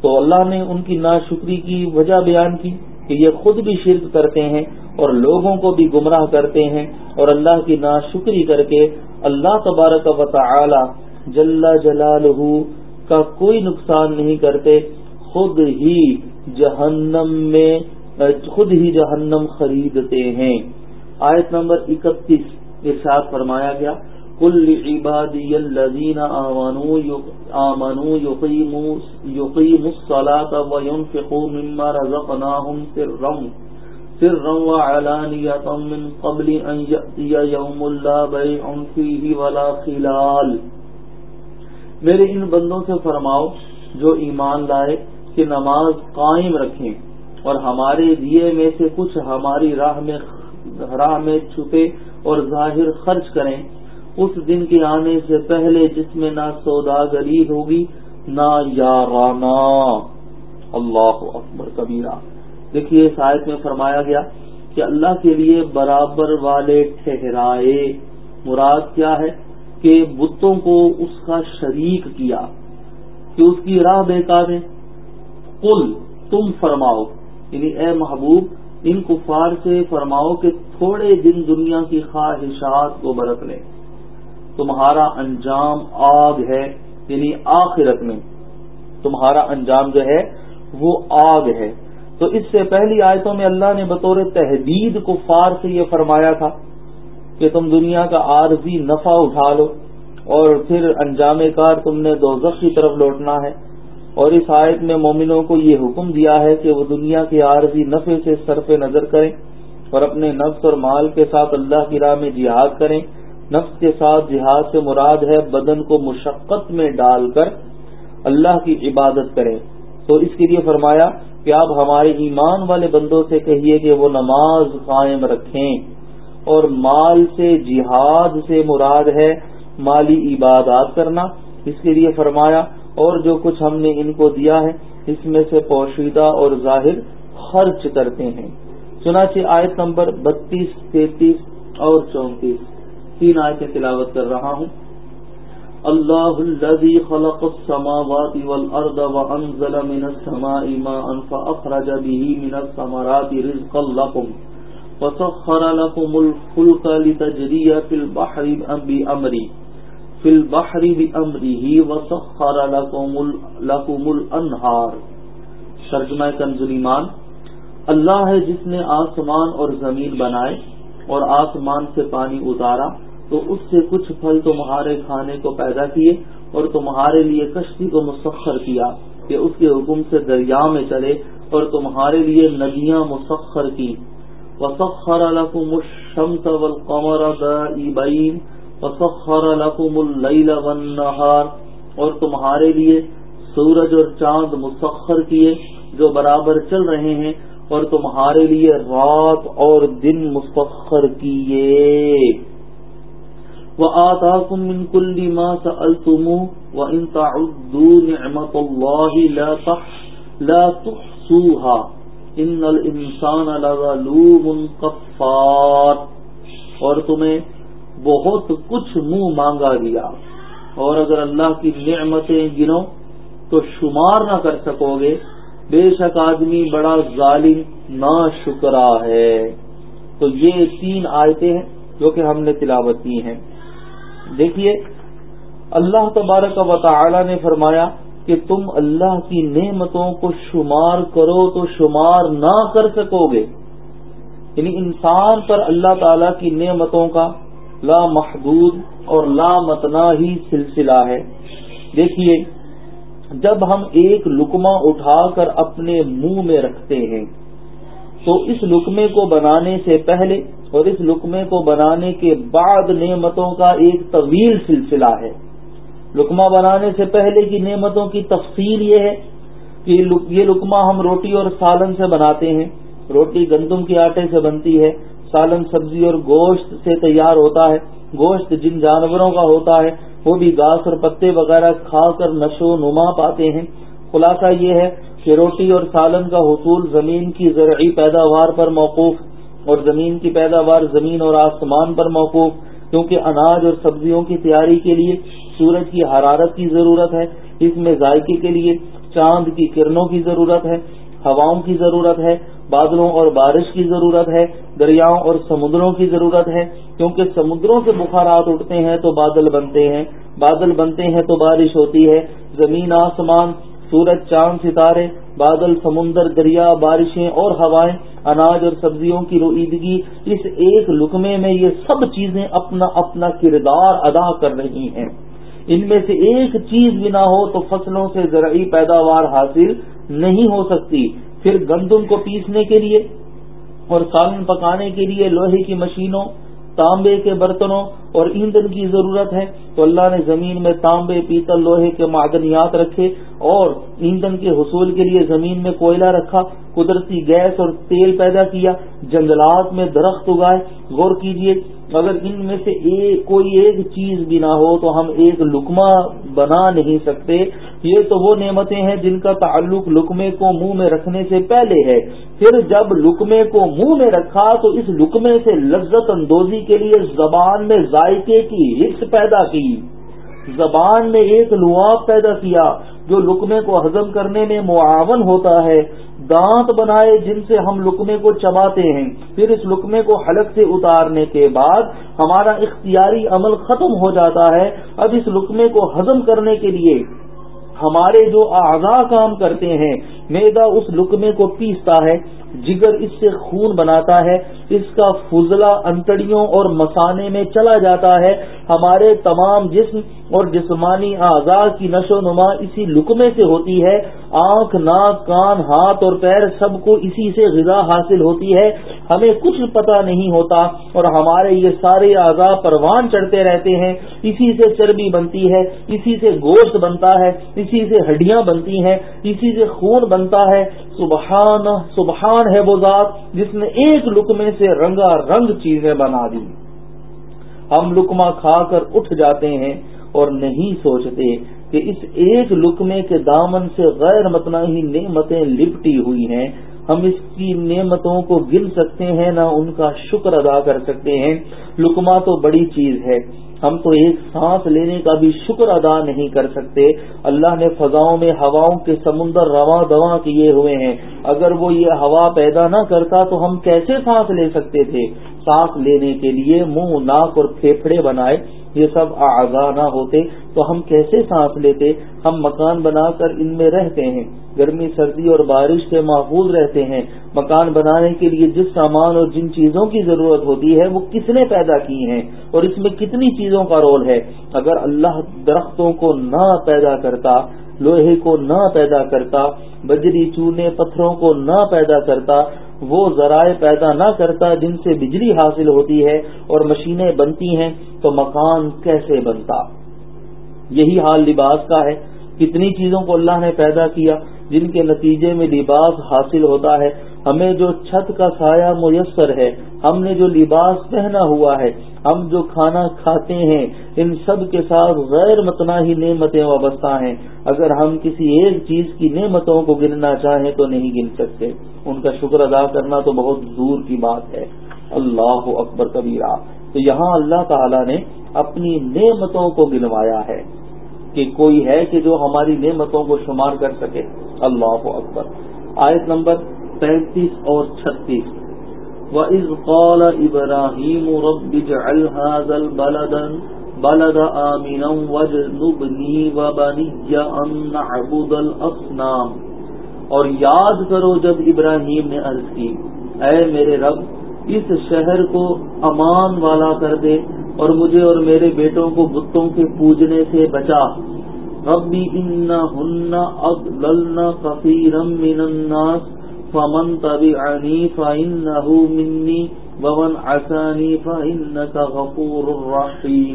S1: تو اللہ نے ان کی ناشکری کی وجہ بیان کی کہ یہ خود بھی شرک کرتے ہیں اور لوگوں کو بھی گمراہ کرتے ہیں اور اللہ کی ناشکری کر کے اللہ تبارک و تعالی جل جلال کا کوئی نقصان نہیں کرتے، خود ہی جہنم میں، خود ہی جہنم خریدتے ہیں۔ آیت نمبر اکتیس ارشاد فرمایا گیا کل عبادی الذین آمنوا آمنوا یقیموا یقیموا الصلاة وینفقوا مما رزقناهم سرا۔ سرا وعلانیة من قبل ان یأتی یوم لا بیع فیہ ولا خلال۔ میرے ان بندوں سے فرماؤ جو ایمان لائے کہ نماز قائم رکھیں اور ہمارے دیے میں سے کچھ ہماری راہ میں راہ میں چھپے اور ظاہر خرچ کریں، اس دن کے آنے سے پہلے جس میں نہ سوداگری ہوگی، نہ یارانا اللہ اکبر کبیرہ۔ دیکھیے اس آیت میں فرمایا گیا کہ اللہ کے لیے برابر والے ٹھہرائے۔ مراد کیا ہے؟ کہ بتوں کو اس کا شریک کیا، کہ اس کی راہ بے دیں کل تم فرماؤ۔ یعنی اے محبوب، ان کفار سے فرماؤ کہ تھوڑے دن دنیا کی خواہشات کو برت لیں۔ تمہارا انجام آگ ہے یعنی آخرت میں۔ تمہارا انجام جو ہے، وہ آگ ہے۔ تو اس سے پہلی آیتوں میں اللہ نے بطور تحدید کفار سے یہ فرمایا تھا کہ تم دنیا کا عارضی نفع اٹھا لو اور پھر انجام کار تم نے دو کی طرف لوٹنا ہے۔ اور اس آیت میں مومنوں کو یہ حکم دیا ہے کہ وہ دنیا کے عارضی نفع سے صرف نظر کریں اور اپنے نفس اور مال کے ساتھ اللہ کی راہ میں جہاد کریں۔ نفس کے ساتھ جہاد سے مراد ہے بدن کو مشقت میں ڈال کر اللہ کی عبادت کریں۔ تو اس کے لیے فرمایا کہ آپ ہمارے ایمان والے بندوں سے کہیے کہ وہ نماز قائم رکھیں۔ اور مال سے جہاد سے مراد ہے مالی عبادات کرنا۔ اس کے لیے فرمایا، اور جو کچھ ہم نے ان کو دیا ہے، اس میں سے پوشیدہ اور ظاہر خرچ کرتے ہیں۔ چنانچہ آیت نمبر بتیس، تینتیس اور چونتیس، تین آیتیں تلاوت کر رہا ہوں۔ اللہ الذي خلق السماوات والارض وانزل من السماء ماء فاخرج به من الثمرات رزقا لكم وسخر لكم الفلك لتجري في البحر بأمري في البحر بأمره وسخر لكم لكم الانهار ترجمہ کنز ایمان اللہ ہے جس نے آسمان اور زمین بنائے اور آسمان سے پانی اتارا تو اس سے کچھ پھل تمہارے کھانے کو پیدا کیے اور تمہارے لیے کشتی کو مسخر کیا کہ اس کے حکم سے دریا میں چلے اور تمہارے لیے ندیاں مسخر کی۔ وسخر لكم الشمس والقمر دائبين وسخر لكم الليل والنهار اور تمہارے لیے سورج اور چاند مسخر کیے جو برابر چل رہے ہیں اور تمہارے لیے رات اور دن مسخر کیے۔ وہ آتا کم ان کلی ماں سلتم و ان تعدوا نعمت اللہ لا تحصوها. ان الانسان لظلوم کفار اور تمہیں بہت کچھ منہ مانگا دیا. اور اگر اللہ کی نعمتیں گنو تو شمار نہ کر سکو گے بے شک آدمی بڑا ظالم نہ شکرا ہے. تو یہ تین آیتیں ہیں جو کہ ہم نے تلاوت کی ہیں. دیکھیے، اللہ تبارک و تعالی نے فرمایا کہ تم اللہ کی نعمتوں کو شمار کرو تو شمار نہ کر سکو گے یعنی انسان پر اللہ تعالی کی نعمتوں کا لا محدود اور لا متنا ہی سلسلہ ہے۔ دیکھیے، جب ہم ایک لکما اٹھا کر اپنے منہ میں رکھتے ہیں، تو اس لکمے کو بنانے سے پہلے اور اس لکمے کو بنانے کے بعد نعمتوں کا ایک طویل سلسلہ ہے۔ لکما بنانے سے پہلے کی نعمتوں کی تفصیل یہ ہے کہ یہ لکما ہم روٹی اور سالن سے بناتے ہیں۔ روٹی گندم کے آٹے سے بنتی ہے، سالن سبزی اور گوشت سے تیار ہوتا ہے۔ گوشت جن جانوروں کا ہوتا ہے، وہ بھی گاس اور پتے وغیرہ کھا کر نشو نما پاتے ہیں۔ خلاصہ یہ ہے کہ روٹی اور سالن کا حصول زمین کی زرعی پیداوار پر موقوف اور زمین کی پیداوار زمین اور آسمان پر موقوف، کیونکہ اناج اور سبزیوں کی تیاری کے لیے سورج کی حرارت کی ضرورت ہے، اس میں ذائقے کے لیے چاند کی کرنوں کی ضرورت ہے، ہواؤں کی ضرورت ہے، بادلوں اور بارش کی ضرورت ہے، دریاؤں اور سمندروں کی ضرورت ہے، کیونکہ سمندروں سے بخارات اٹھتے ہیں تو بادل بنتے ہیں، بادل بنتے ہیں تو بارش ہوتی ہے، زمین آسمان سورج، چاند، ستارے، بادل، سمندر، دریا، بارشیں اور ہوائیں، اناج اور سبزیوں کی رویدگی اس ایک لکمے میں یہ سب چیزیں اپنا اپنا کردار ادا کر رہی ہیں۔ ان میں سے ایک چیز بھی نہ ہو تو فصلوں سے زرعی پیداوار حاصل نہیں ہو سکتی۔ پھر گندم کو پیسنے کے لیے اور سالن پکانے کے لیے لوہے کی مشینوں، تانبے کے برتنوں اور ایندھن کی ضرورت ہے تو اللہ نے زمین میں تانبے، پیتل، لوہے کے معدنیات رکھے اور ایندھن کے حصول کے لیے زمین میں کوئلہ رکھا، قدرتی گیس اور تیل پیدا کیا، جنگلات میں درخت اگائے۔ غور کیجیے، اگر ان میں سے ایک، کوئی ایک چیز بھی نہ ہو تو ہم ایک لکما بنا نہیں سکتے۔ یہ تو وہ نعمتیں ہیں جن کا تعلق لکمے کو منہ میں رکھنے سے پہلے ہے۔ پھر جب لکمے کو منہ میں رکھا تو اس لکمے سے لذت اندوزی کے لیے زبان میں ذائقے کی حص پیدا کی، زبان میں ایک لعاب پیدا کیا جو لکمے کو ہضم کرنے میں معاون ہوتا ہے۔ دانت بنائے جن سے ہم لکمے کو چباتے ہیں، پھر اس لکمے کو حلق سے اتارنے کے بعد ہمارا اختیاری عمل ختم ہو جاتا ہے۔ اب اس لکمے کو ہضم کرنے کے لیے ہمارے جو اعضاء کام کرتے ہیں میدا اس لکمے کو پیستا ہے۔ جگر اس سے خون بناتا ہے، اس کا فضلہ انتڑیوں اور مسانے میں چلا جاتا ہے۔ ہمارے تمام جسم اور جسمانی اعضاء کی نشو و نما اسی لکمے سے ہوتی ہے۔ آنکھ، ناک، کان، ہاتھ اور پیر سب کو اسی سے غذا حاصل ہوتی ہے۔ ہمیں کچھ پتہ نہیں ہوتا اور ہمارے یہ سارے اعضاء پروان چڑھتے رہتے ہیں۔ اسی سے چربی بنتی ہے، اسی سے گوشت بنتا ہے، اسی سے ہڈیاں بنتی ہیں، اسی سے خون بنتا ہے۔ سبحان سبحان ہے وہ ذات جس نے ایک لکمے سے رنگا رنگ چیزیں بنا دی۔ ہم لکما کھا کر اٹھ جاتے ہیں اور نہیں سوچتے کہ اس ایک لکمے کے دامن سے غیر متنا ہی نعمتیں لپٹی ہوئی ہیں۔ ہم اس کی نعمتوں کو گن سکتے ہیں، نہ ان کا شکر ادا کر سکتے ہیں۔ لکما تو بڑی چیز ہے۔ ہم تو ایک سانس لینے کا بھی شکر ادا نہیں کر سکتے۔ اللہ نے فضاؤں میں ہواؤں کے سمندر رواں دواں کیے ہوئے ہیں۔ اگر وہ یہ ہوا پیدا نہ کرتا تو ہم کیسے سانس لے سکتے تھے؟ سانس لینے کے لیے منہ، ناک اور پھیپڑے بنائے۔ یہ سب اعضا نہ ہوتے تو ہم کیسے سانس لیتے؟ ہم مکان بنا کر ان میں رہتے ہیں۔ گرمی، سردی اور بارش سے محفوظ رہتے ہیں۔ مکان بنانے کے لیے جس سامان اور جن چیزوں کی ضرورت ہوتی ہے وہ کس نے پیدا کی ہیں؟ اور اس میں کتنی چیزوں کا رول ہے؟ اگر اللہ درختوں کو نہ پیدا کرتا، لوہے کو نہ پیدا کرتا بجری چونے، پتھروں کو نہ پیدا کرتا وہ ذرائع پیدا نہ کرتا جن سے بجلی حاصل ہوتی ہے اور مشینیں بنتی ہیں، تو مکان کیسے بنتا؟ یہی حال لباس کا ہے۔ کتنی چیزوں کو اللہ نے پیدا کیا، جن کے نتیجے میں لباس حاصل ہوتا ہے۔ ہمیں جو چھت کا سایہ میسر ہے ہم نے جو لباس پہنا ہوا ہے، ہم جو کھانا کھاتے ہیں، ان سب کے ساتھ غیر متنا ہی نعمتیں وابستہ ہیں۔ اگر ہم کسی ایک چیز کی نعمتوں کو گننا چاہیں تو نہیں گن سکتے۔ ان کا شکر ادا کرنا تو بہت دور کی بات ہے۔ اللہ اکبر کبیرہ۔ تو یہاں اللہ تعالی نے اپنی نعمتوں کو گنوایا ہے کہ کوئی ہے کہ جو ہماری نعمتوں کو شمار کر سکے۔ اللہ اکبر۔ آیت نمبر پینتیس اور چھتیس۔ وَإِذْ قَالَ إِبْرَاهِيمُ رَبِّ جَعَلْ هَذَا الْبَلَدًا بَلَدَ آمِنًا وَجْنُبْنِي وَبَنِيَّ أَن نَعْبُدَ الْأَصْنَامِ۔ اور یاد کرو جب ابراہیم نے عرض کی، اے میرے رب، اس شہر کو امان والا کر دے اور مجھے اور میرے بیٹوں کو بتوں کے پوجنے سے بچا۔ ربی ان ہن اضللن كثيرا من الناس فمن تبعني فانه مني ومن عصاني فانك غفور رحيم۔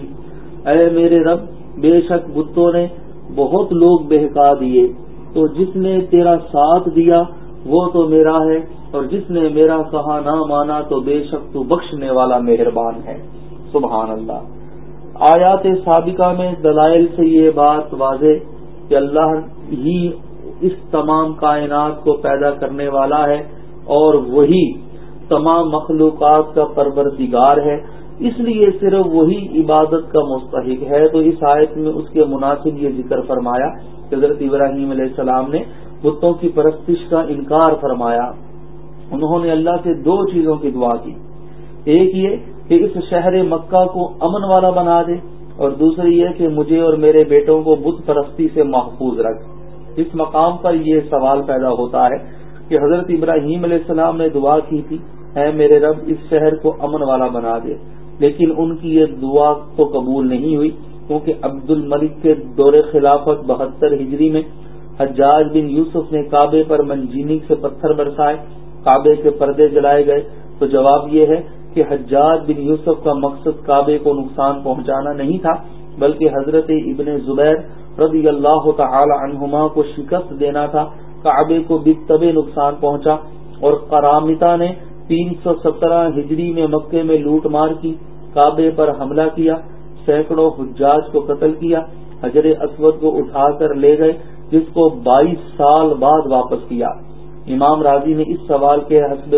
S1: اے میرے رب، بے شک بتوں نے بہت لوگ بہکا دیے۔ تو جس نے تیرا ساتھ دیا، وہ تو میرا ہے۔ اور جس نے میرا کہا نہ مانا، تو بے شک تو بخشنے والا مہربان ہے۔ سبحان اللہ۔ آیات سابقہ میں دلائل سے یہ بات واضح کہ اللہ ہی اس تمام کائنات کو پیدا کرنے والا ہے اور وہی تمام مخلوقات کا پروردگار ہے۔ اس لیے صرف وہی عبادت کا مستحق ہے۔ تو اس آیت میں اس کے مناسب یہ ذکر فرمایا کہ حضرت ابراہیم علیہ السلام نے بتوں کی پرستش کا انکار فرمایا۔ انہوں نے اللہ سے دو چیزوں کی دعا کی۔ ایک یہ کہ اس شہر مکہ کو امن والا بنا دے اور دوسری یہ کہ مجھے اور میرے بیٹوں کو بت پرستی سے محفوظ رکھ۔ اس مقام پر یہ سوال پیدا ہوتا ہے کہ حضرت ابراہیم علیہ السلام نے دعا کی تھی، اے میرے رب، اس شہر کو امن والا بنا دے. لیکن ان کی یہ دعا تو قبول نہیں ہوئی، کیونکہ عبد الملک کے دور خلافت بہتر ہجری میں حجاج بن یوسف نے کعبے پر منجینک سے پتھر برسائے، کعبے کے پردے جلائے گئے۔ تو جواب یہ ہے کہ حجاج بن یوسف کا مقصد کعبے کو نقصان پہنچانا نہیں تھا، بلکہ حضرت ابن زبیر رضی اللہ تعالی عنہما کو شکست دینا تھا، کعبے کو بھی نقصان پہنچا اور کرامتا نے تین سو سترہ ہجری میں مکے میں لوٹ مار کی، کعبے پر حملہ کیا، سینکڑوں حجاج کو قتل کیا، حجر اسود کو اٹھا کر لے گئے، جس کو بائیس سال بعد واپس کیا۔ امام راضی نے اس سوال کے حسب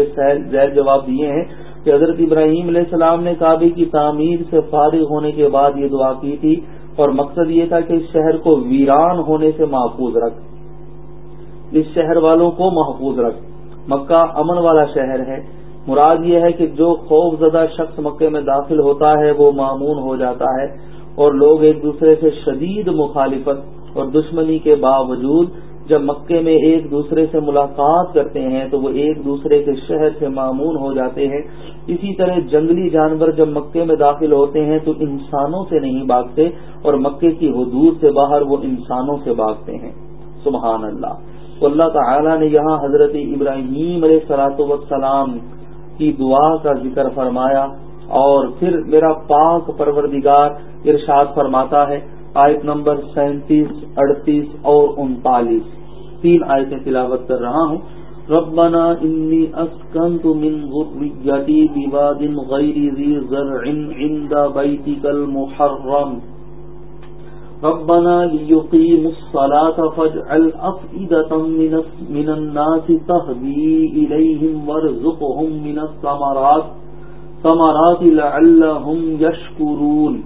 S1: زیر جواب دیے ہیں کہ حضرت ابراہیم علیہ السلام نے کعبے کی تعمیر سے فارغ ہونے کے بعد یہ دعا کی تھی۔ اور مقصد یہ تھا کہ اس شہر کو ویران ہونے سے محفوظ رکھ۔ اس شہر والوں کو محفوظ رکھ۔ مکہ امن والا شہر ہے۔ مراد یہ ہے کہ جو خوف زدہ شخص مکے میں داخل ہوتا ہے، وہ معمون ہو جاتا ہے اور لوگ ایک دوسرے سے شدید مخالفت اور دشمنی کے باوجود جب مکے میں ایک دوسرے سے ملاقات کرتے ہیں، تو وہ ایک دوسرے کے شہر سے معمون ہو جاتے ہیں۔ اسی طرح جنگلی جانور جب مکے میں داخل ہوتے ہیں تو انسانوں سے نہیں بھاگتے اور مکے کی حدود سے باہر وہ انسانوں سے بھاگتے ہیں۔ سبحان اللہ۔ تو اللہ تعالی نے یہاں حضرت ابراہیم علیہ سلاط وسلام کی دعا کا ذکر فرمایا اور پھر میرا پاک پروردگار ارشاد فرماتا ہے۔ آیت نمبر سینتیس، اڑتیس اور انتالیس۔ تین آیتیں تلاوت کر رہا ہوں۔ ربنا انی اسکنت من ذریتی بواد غیر ذی زرع عند بیتک المحرم. ربنا ليقيموا الصلاة فاجعل أفئدة من الناس تهدي إليهم وارزقهم من الثمرات. ثمرات لعلهم يشكرون.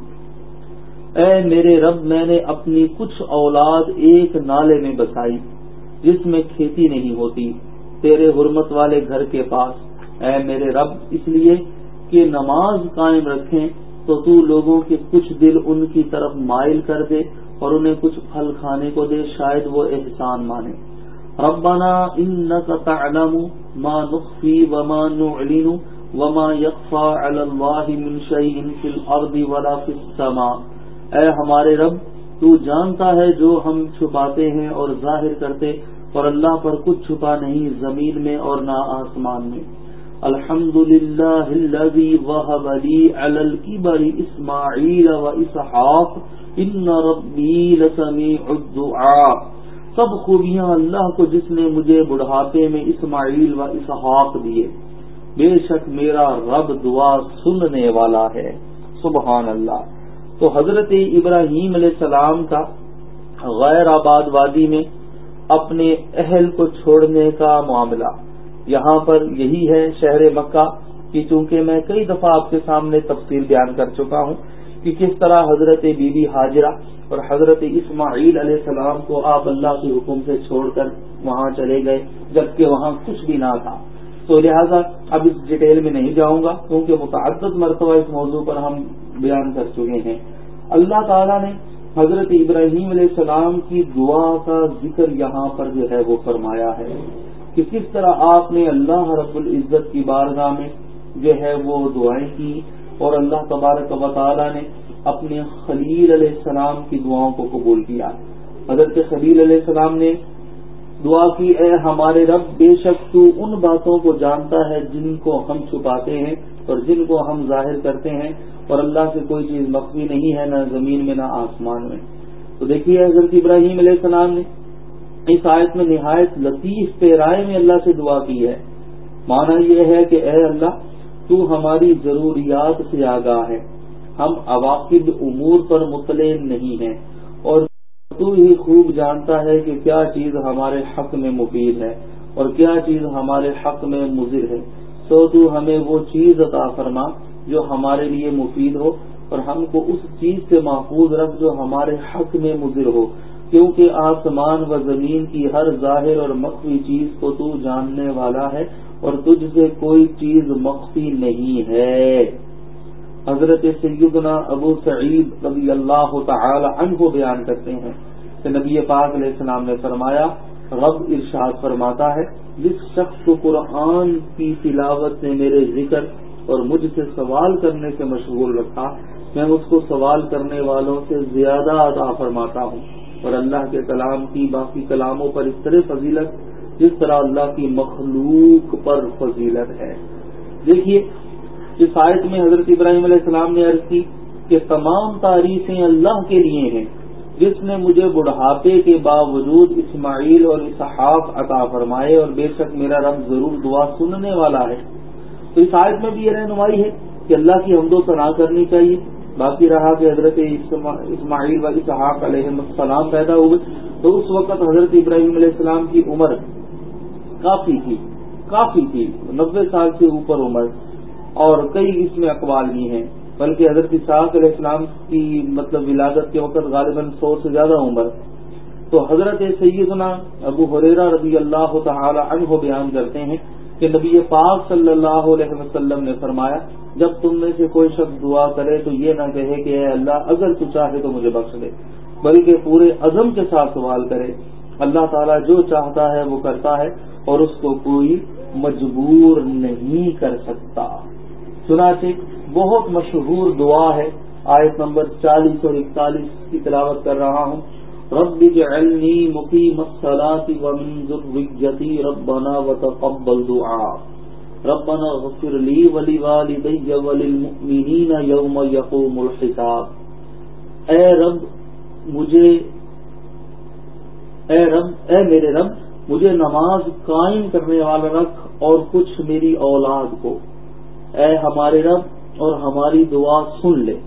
S1: اے میرے رب، میں نے اپنی کچھ اولاد ایک نالے میں بسائی، جس میں کھیتی نہیں ہوتی۔ تیرے حرمت والے گھر کے پاس۔ اے میرے رب، اس لیے کہ نماز قائم رکھیں تو تو لوگوں کے کچھ دل ان کی طرف مائل کر دے اور انہیں کچھ پھل کھانے کو دے، شاید وہ احسان مانے۔ ربنا انك تعلم ما نخفي وما نعلن وما يخفى على الله من شيء في الارض ولا في السماء۔ اے ہمارے رب، تو جانتا ہے جو ہم چھپاتے ہیں اور ظاہر کرتے اور اللہ پر کچھ چھپا نہیں زمین میں اور نہ آسمان میں۔ الحمد للہ الذي وهب لي على الكبر اسماعيل واسحاق ان ربي لسميع الدعاء۔ سب خوبیاں اللہ کو جس نے مجھے بڑھاپے میں اسماعیل و اسحاق دیے۔ بے شک میرا رب دعا سننے والا ہے۔ سبحان اللہ تو حضرت ابراہیم علیہ السلام کا غیر آباد وادی میں اپنے اہل کو چھوڑنے کا معاملہ۔ یہاں پر یہی ہے شہر مکہ کہ چونکہ میں کئی دفعہ آپ کے سامنے تفصیل بیان کر چکا ہوں کہ کس طرح حضرت بی بی حاجرہ اور حضرت اسماعیل علیہ السلام کو آپ اللہ کے حکم سے چھوڑ کر وہاں چلے گئے، جبکہ وہاں کچھ بھی نہ تھا۔ تو لہذا اب اس ڈیٹیل میں نہیں جاؤں گا، کیونکہ متعدد مرتبہ اس موضوع پر ہم بیان کر چکے ہیں۔ اللہ تعالیٰ نے حضرت ابراہیم علیہ السلام کی دعا کا ذکر یہاں پر جو ہے وہ فرمایا ہے کہ کس طرح آپ نے اللہ رب العزت کی بارگاہ میں جو ہے وہ دعائیں کی اور اللہ تبارک و تعالی نے اپنے خلیل علیہ السلام کی دعاؤں کو قبول کیا۔ حضرت خلیل علیہ السلام نے دعا کی، اے ہمارے رب، بے شک تو ان باتوں کو جانتا ہے جن کو ہم چھپاتے ہیں اور جن کو ہم ظاہر کرتے ہیں۔ اور اللہ سے کوئی چیز مخفی نہیں ہے، نہ زمین میں، نہ آسمان میں۔ تو دیکھیے، حضرت ابراہیم علیہ السلام نے اس آیت میں نہایت لطیف پیرائے میں اللہ سے دعا کی ہے۔ مانا یہ ہے کہ اے اللہ، تو ہماری ضروریات سے آگاہ ہے۔ ہم عواقب، امور پر مطلع نہیں ہیں۔ اور تو ہی خوب جانتا ہے کہ کیا چیز ہمارے حق میں مفید ہے اور کیا چیز ہمارے حق میں مضر ہے۔ تو تو ہمیں وہ چیز عطا فرما جو ہمارے لیے مفید ہو اور ہم کو اس چیز سے محفوظ رکھ جو ہمارے حق میں مضر ہو۔ کیونکہ آسمان و زمین کی ہر ظاہر اور مخفی چیز کو تو جاننے والا ہے اور تجھ سے کوئی چیز مخفی نہیں ہے۔ حضرت سیدنا ابو سعید رضی اللہ تعالی عنہ بیان کرتے ہیں کہ نبی پاک علیہ السلام نے فرمایا، رب ارشاد فرماتا ہے، جس شخص کو قرآن کی تلاوت نے میرے ذکر اور مجھ سے سوال کرنے سے مشغول رکھا۔ میں اس کو سوال کرنے والوں سے زیادہ عطا فرماتا ہوں۔ اور اللہ کے کلام کی باقی کلاموں پر اس طرح فضیلت، جس طرح اللہ کی مخلوق پر فضیلت ہے۔ دیکھیے، اس آیت میں حضرت ابراہیم علیہ السلام نے عرض کی کہ تمام تعریفیں اللہ کے لیے ہیں، جس نے مجھے بڑھاپے کے باوجود اسماعیل اور اسحاق عطا فرمائے۔ اور بے شک میرا رب ضرور دعا سننے والا ہے۔ تو اس آیت میں بھی یہ رہنمائی ہے کہ اللہ کی حمد و ثنا کرنی چاہیے۔ باقی رہا کہ حضرت اسماعیل و اسحاق علیہ السلام پیدا ہوئے تو اس وقت حضرت ابراہیم علیہ السلام کی عمر کافی تھی کافی تھی نبے سال سے اوپر عمر۔ اور کئی اس میں اقوال بھی ہیں، بلکہ حضرت صاحب علیہ السلام کی مطلب ولادت کے وقت غالباً سو سے زیادہ عمر۔ تو حضرت سیدنا ابو حریرہ رضی اللہ تعالی عنہ بیان کرتے ہیں کہ نبی پاک صلی اللہ علیہ وسلم نے فرمایا، جب تم میں سے کوئی شخص دعا کرے تو یہ نہ کہے کہ اے اللہ، اگر تو چاہے تو مجھے بخش دے۔ بلکہ پورے عزم کے ساتھ سوال کرے۔ اللہ تعالیٰ جو چاہتا ہے وہ کرتا ہے اور اس کو کوئی مجبور نہیں کر سکتا۔ چنانچہ بہت مشہور دعا ہے۔ آیت نمبر چالیس اور اکتالیس کی تلاوت کر رہا ہوں۔ رب جعلنی مقیم الصلاة ومن ذريتي ربنا وتقبل دعاء ربنا اغفر لي ولوالدي وللمؤمنين يوم يقوم الحساب. اے رب، مجھے، اے رب، اے میرے رب، مجھے نماز قائم کرنے والا رکھ اور کچھ میری اولاد کو۔ اے ہمارے رب اور ہماری دعا سن لے۔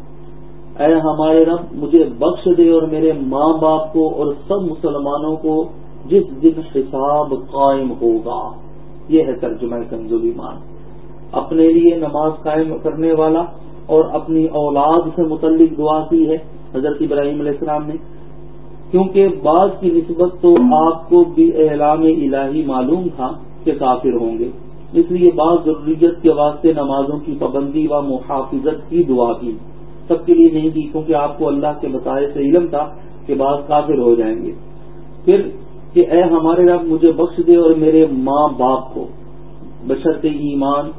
S1: اے ہمارے رب، مجھے بخش دے اور میرے ماں باپ کو اور سب مسلمانوں کو جس دن حساب قائم ہوگا۔ یہ ہے ترجمہ کنزول ایمان۔ اپنے لیے نماز قائم کرنے والا اور اپنی اولاد سے متعلق دعا کی ہے حضرت ابراہیم علیہ السلام نے۔ کیونکہ بعض کی نسبت تو آپ کو بھی اعلام الہی معلوم تھا کہ کافر ہوں گے۔ اس لیے بعض ضروریت کے واسطے نمازوں کی پابندی و محافظت کی دعا کی۔ سب کے لیے نہیں کی کیونکہ آپ کو اللہ کے بتائے سے علم تھا کہ بعض کافر ہو جائیں گے۔ پھر کہ اے ہمارے رب، مجھے بخش دے اور میرے ماں باپ کو۔ بشرط ایمان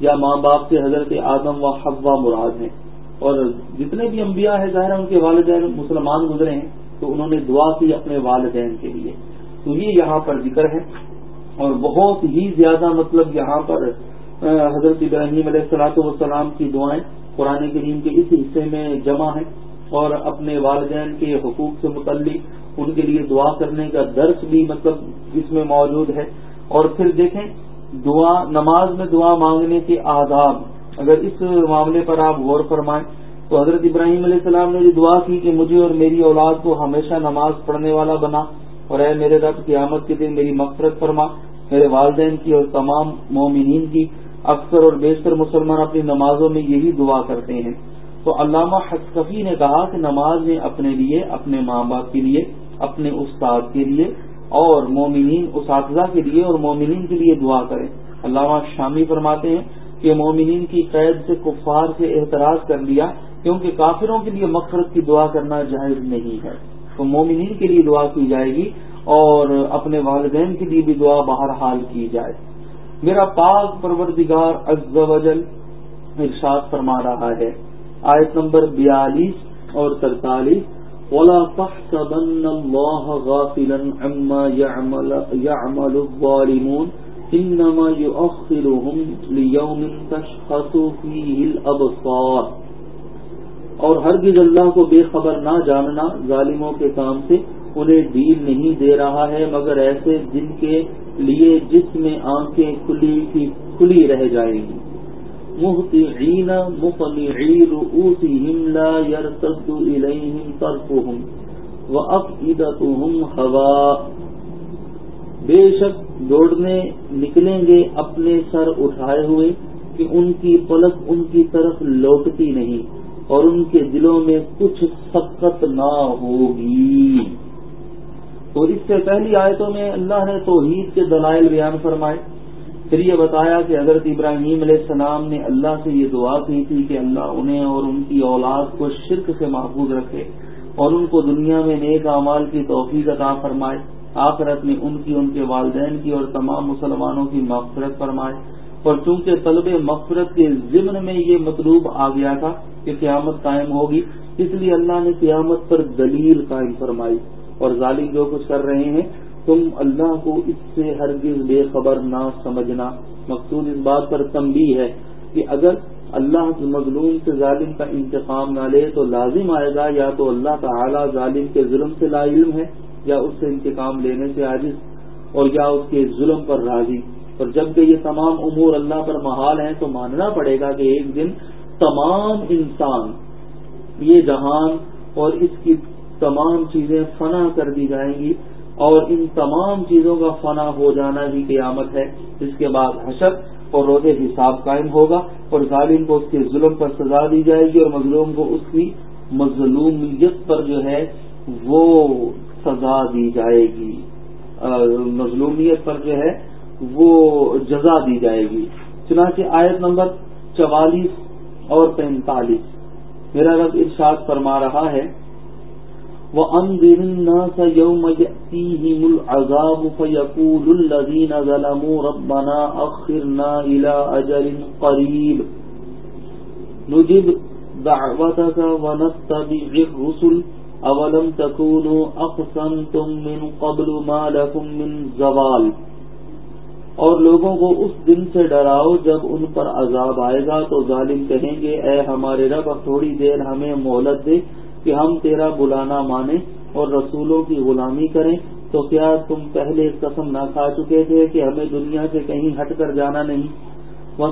S1: یا ماں باپ سے حضرت آدم و حوا مراد ہیں۔ اور جتنے بھی انبیاء ہیں، ظاہر ان کے والدین مسلمان گزرے ہیں، تو انہوں نے دعا کی اپنے والدین کے لیے۔ تو یہ یہاں پر ذکر ہے۔ اور بہت ہی زیادہ مطلب یہاں پر حضرت ابراہیم علیہ السلاۃ والسلام کی دعائیں۔ قرآن کریم کے اس حصے میں جمع ہیں اور اپنے والدین کے حقوق سے متعلق ان کے لیے دعا کرنے کا درس بھی مطلب اس میں موجود ہے۔ اور پھر دیکھیں، دعا، نماز میں دعا مانگنے کے آداب۔ اگر اس معاملے پر آپ غور فرمائیں تو حضرت ابراہیم علیہ السلام نے جو دعا کی کہ مجھے اور میری اولاد کو ہمیشہ نماز پڑھنے والا بنا اور اے میرے رب قیامت کے دن میری مغفرت فرما، میرے والدین کی اور تمام مومنین کی۔ اکثر اور بیشتر مسلمان اپنی نمازوں میں یہی دعا کرتے ہیں۔ تو علامہ حسکفی نے کہا کہ نماز میں اپنے لیے، اپنے ماں باپ کے لیے، اپنے استاد کے لیے اور مومنین، اساتذہ کے لیے اور مومنین کے لیے دعا کریں۔ علامہ شامی فرماتے ہیں کہ مومنین کی قید سے کفار سے احتراج کر لیا کیونکہ کافروں کے لیے مغفرت کی دعا کرنا جائز نہیں ہے۔ تو مومنین کے لیے دعا کی جائے گی اور اپنے والدین کے لیے بھی دعا بہرحال کی جائے۔ میرا پاک پروردگار عز و جل ارشاد فرما رہا ہے۔ آیت نمبر بیالیس اور ترتالیس ولا تحسبن الله غافلا عما يعمل يعمل الظالمون۔ انما يؤخرهم ليوم تشخص فيه الابصار اور ہرگز اللہ کو بے خبر نہ جاننا ظالموں کے کام سے انہیں ڈیل نہیں دے رہا ہے، مگر ایسے جن کے لیے جس میں آنکھیں کھلی کی کھلی رہ جائیں گی۔ محتعین مقنعی رؤوسهم لا يرتد إليهم طرفهم وأفئدتهم هواء۔ بے شک دوڑنے نکلیں گے اپنے سر اٹھائے ہوئے کہ ان کی پلک ان کی طرف لوٹتی نہیں اور ان کے دلوں میں کچھ سخت نہ ہوگی۔ تو اس سے پہلی آیتوں میں اللہ نے توحید کے دلائل بیان فرمائے۔ پھر یہ بتایا کہ حضرت ابراہیم علیہ السلام نے اللہ سے یہ دعا کی تھی کہ اللہ انہیں اور ان کی اولاد کو شرک سے محفوظ رکھے اور ان کو دنیا میں نیک اعمال کی توفیق عطا فرمائے۔ آخرت میں ان کی، ان کے والدین کی اور تمام مسلمانوں کی مغفرت فرمائے۔ اور چونکہ طلب مغفرت کے ضمن میں یہ مطلوب آ گیا تھا کہ قیامت قائم ہوگی، اس لیے اللہ نے قیامت پر دلیل قائم فرمائی۔ اور ظالم جو کچھ کر رہے ہیں، تم اللہ کو اس سے ہرگز بے خبر نہ سمجھنا۔ مقصود اس بات پر تنبی ہے کہ اگر اللہ کی مظلوم سے ظالم کا انتقام نہ لے تو لازم آئے گا، یا تو اللہ تعالی ظالم کے ظلم سے لا علم ہے، یا اس سے انتقام لینے سے عاجز، اور یا اس کے ظلم پر راضی۔ اور جبکہ یہ تمام امور اللہ پر محال ہیں، تو ماننا پڑے گا کہ ایک دن تمام انسان، یہ جہان اور اس کی تمام چیزیں فنا کر دی جائیں گی اور ان تمام چیزوں کا فنا ہو جانا ہی قیامت ہے اس کے بعد حشر اور روز حساب قائم ہوگا اور ظالم کو اس کے ظلم پر سزا دی جائے گی اور مظلوم کو اس کی مظلومیت پر جو ہے وہ سزا دی جائے گی۔ مظلومیت پر جو ہے وہ جزا دی جائے گی۔ چنانچہ آیت نمبر چوالیس اور پینتالیس۔ میرا رب ارشاد فرما رہا ہے وَأَنذِرِ النَّاسَ يَوْمَ يَأْتِيهِمُ الْعَذَابُ فَيَقُولُ الَّذِينَ ظَلَمُوا رَبَّنَا أَخِّرْنَا إِلَىٰ أَجَلٍ قَرِيبٍ. نُجِبْ دَعْوَتَكَ وَنَتَّبِعِ الرُّسُلَ. أَوَلَمْ تَكُونُوا أَقْسَمْتُم مِّن قَبْلُ مَا لَكُم مِّن زَوَالٍ. اور لوگوں کو اس دن سے ڈراؤ جب ان پر عذاب آئے گا تو ظالم کہیں گے، اے ہمارے رب، اب تھوڑی دیر ہمیں مہلت دے کہ ہم تیرا بلانا مانیں اور رسولوں کی غلامی کریں، تو کیا تم پہلے قسم نہ کھا چکے تھے کہ ہمیں دنیا سے کہیں ہٹ کر جانا نہیں؟ اور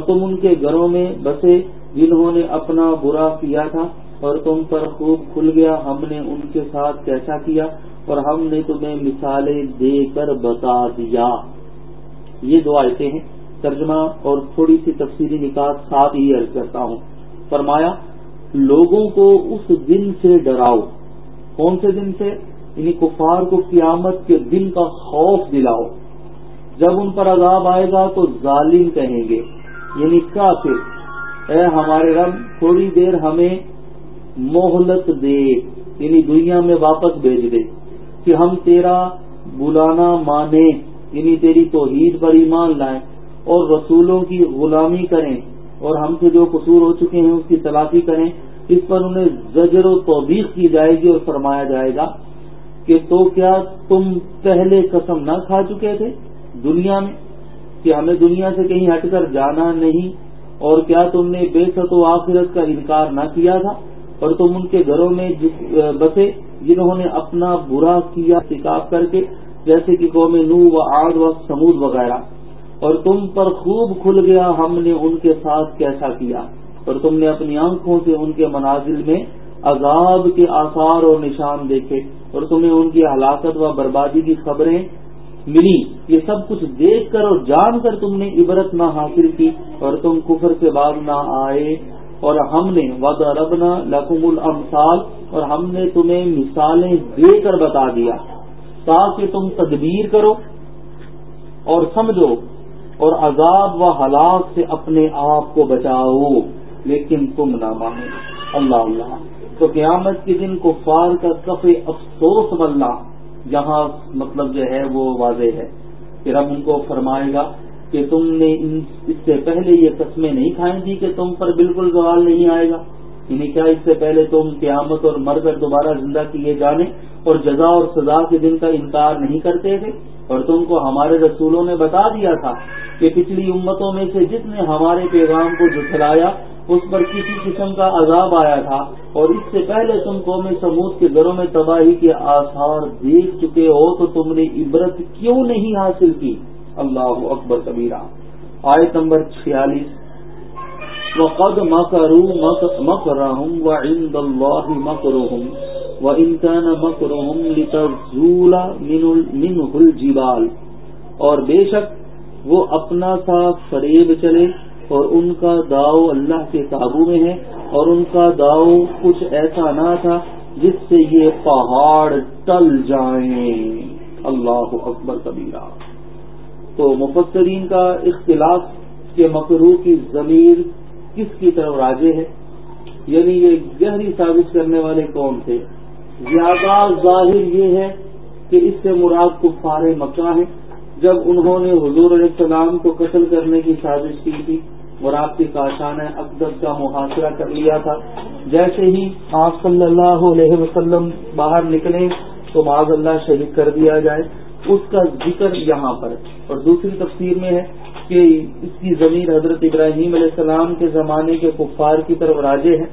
S1: تم ان کے گھروں میں بسے جنہوں نے اپنا برا کیا تھا، اور تم پر خوب کھل گیا، ہم نے ان کے ساتھ کیسا کیا؟ اور ہم نے تمہیں مثالیں دے کر بتا دیا۔ یہ دو آیتیں ہیں۔ ترجمہ اور تھوڑی سی تفصیلی نکات ساتھ ہی عرض کرتا ہوں۔ فرمایا، لوگوں کو اس دن سے ڈراؤ۔ کون سے دن سے؟ یعنی کفار کو قیامت کے دن کا خوف دلاؤ۔ جب ان پر عذاب آئے گا تو ظالم کہیں گے۔ یعنی کافر، اے ہمارے رب، تھوڑی دیر ہمیں مہلت دے یعنی دنیا میں واپس بھیج دے۔ کہ ہم تیرا بلانا مانیں یعنی تیری توحید پر ایمان لائیں اور رسولوں کی غلامی کریں اور ہم سے جو قصور ہو چکے ہیں اس کی تلافی کریں، اس پر انہیں زجر و توبیخ کی جائے گی اور فرمایا جائے گا کہ تو کیا تم پہلے قسم نہ کھا چکے تھے دنیا میں؟ کہ ہمیں دنیا سے کہیں ہٹ کر جانا نہیں اور کیا تم نے بے ست و آخرت کا انکار نہ کیا تھا؟ اور تم ان کے گھروں میں بسے جنہوں نے اپنا برا کیا سکاب کر کے، جیسے کہ قوم نو و آگ و سمود وغیرہ۔ اور تم پر خوب کھل گیا ہم نے ان کے ساتھ کیسا کیا۔ اور تم نے اپنی آنکھوں سے ان کے منازل میں عذاب کے آثار اور نشان دیکھے۔ اور تمہیں ان کی ہلاکت و بربادی کی خبریں ملی۔ یہ سب کچھ دیکھ کر اور جان کر تم نے عبرت نہ حاصل کی۔ اور تم کفر سے بعد نہ آئے۔ اور ہم نے ود ربنا لقم الامثال اور ہم نے تمہیں مثالیں دے کر بتا دیا تاکہ تم تدبیر کرو اور سمجھو اور عذاب و ہلاک سے اپنے آپ کو بچاؤ، لیکن تم نہ مانو۔ اللہ اللہ۔ تو قیامت کے دن کو کا کف افسوس ملنا یہاں مطلب جو ہے وہ واضح ہے۔ پھر اب ان کو فرمائے گا کہ تم نے اس سے پہلے یہ قسمیں نہیں کھائی تھی کہ تم پر بالکل زوال نہیں آئے گا۔ یعنی کیا اس سے پہلے تم قیامت اور مر کر دوبارہ زندہ کیے جانے اور جزا اور سزا کے دن کا انکار نہیں کرتے تھے؟ اور تم کو ہمارے رسولوں نے بتا دیا تھا کہ پچھلی امتوں میں سے جس نے ہمارے پیغام کو جھٹلایا اس پر کسی قسم کا عذاب آیا تھا۔ اور اس سے پہلے تم قوم سمود کے گھروں میں تباہی کے آثار دیکھ چکے ہو، تو تم نے عبرت کیوں نہیں حاصل کی؟ اللہ اکبر کبیرہ۔ آیت نمبر چھیالیس۔ وقد مکروا مکرهم وعند الله مکرهم وان كان مکرهم لتزول منه الجبال اور بے شک وہ اپنا سا فریب چلے اور ان کا داؤ اللہ کے قابو میں ہے اور ان کا داؤ کچھ ایسا نہ تھا جس سے یہ پہاڑ ٹل جائیں۔ اللہ اکبر کبیرہ۔ تو مفسرین کا اختلاف کے مکرو کی ضمیر کس کی طرف راجے ہے یعنی یہ گہری سازش کرنے والے کون تھے؟ زیادہ ظاہر یہ ہے کہ اس سے مراد کفار مکہ ہیں۔ جب انہوں نے حضور علیہ السلام کو قتل کرنے کی سازش کی تھی، مراد کی کاشان اقدس کا محاصرہ کر لیا تھا۔ جیسے ہی آپ صلی اللہ علیہ وسلم باہر نکلے تو معاذ اللہ شہید کر دیا جائے۔ اس کا ذکر یہاں پر۔ اور دوسری تفسیر میں ہے کہ اس کی ضمیر حضرت ابراہیم علیہ السلام کے زمانے کے کفار کی طرف راجے ہے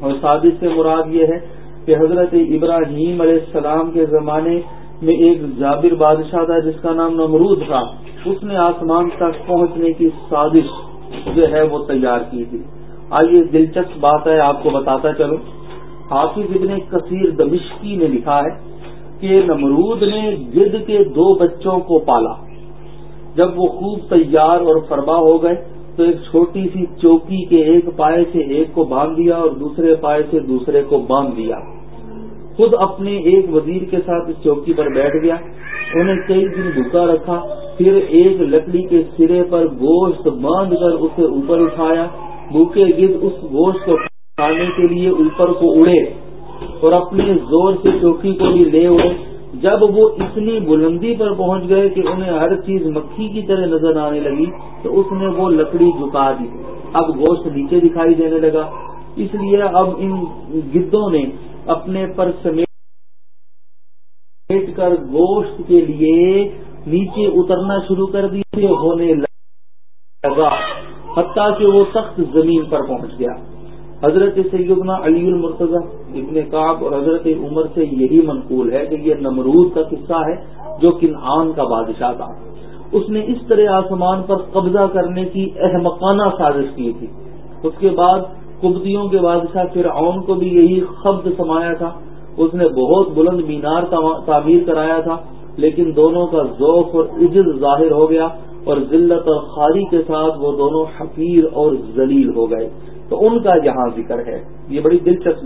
S1: اور سازش سے مراد یہ ہے کہ حضرت ابراہیم علیہ السلام کے زمانے میں ایک جابر بادشاہ تھا جس کا نام نمرود تھا۔ اس نے آسمان تک پہنچنے کی سازش جو ہے وہ تیار کی تھی۔ آئیے دلچسپ بات ہے، آپ کو بتاتا چلو حافظ ابن کثیر دمشقی نے لکھا ہے کہ نمرود نے گد کے دو بچوں کو پالا۔ جب وہ خوب تیار اور فرما ہو گئے تو ایک چھوٹی سی چوکی کے ایک پائے سے ایک کو باندھ دیا اور دوسرے پائے سے دوسرے کو باندھ دیا۔ خود اپنے ایک وزیر کے ساتھ اس چوکی پر بیٹھ گیا۔ انہیں کئی دن بھوکا رکھا۔ پھر ایک لکڑی کے سرے پر گوشت باندھ کر اسے اوپر اٹھایا۔ بھوکے گد اس گوشت کو کھانے کے لیے اوپر کو اڑے اور اپنے زور سے چوکی کو بھی لے اڑے۔ جب وہ اتنی بلندی پر پہنچ گئے کہ انہیں ہر چیز مکھی کی طرح نظر آنے لگی، تو اس نے وہ لکڑی جھکا دی۔ اب گوشت نیچے دکھائی دینے لگا۔ اس لیے اب ان گدوں نے اپنے پر سمیٹ کر گوشت کے لیے نیچے اترنا شروع کر دیے، ہونے لگا۔ حتیٰ کہ وہ سخت زمین پر پہنچ گیا۔ حضرت سیدنا علی المرتضی ابن کاب اور حضرت عمر سے یہی منقول ہے کہ یہ نمرود کا قصہ ہے جو کنعان کا بادشاہ تھا۔ اس نے اس طرح آسمان پر قبضہ کرنے کی احمقانہ سازش کی تھی۔ اس کے بعد کبتیوں کے بادشاہ فرعون کو بھی یہی خبد سمایا تھا۔ اس نے بہت بلند مینار تعمیر کرایا تھا، لیکن دونوں کا ذوق اور عجز ظاہر ہو گیا اور ذلت اور خاری کے ساتھ وہ دونوں حقیر اور ذلیل ہو گئے۔ تو ان کا یہاں ذکر ہے۔ یہ بڑی دلچسپ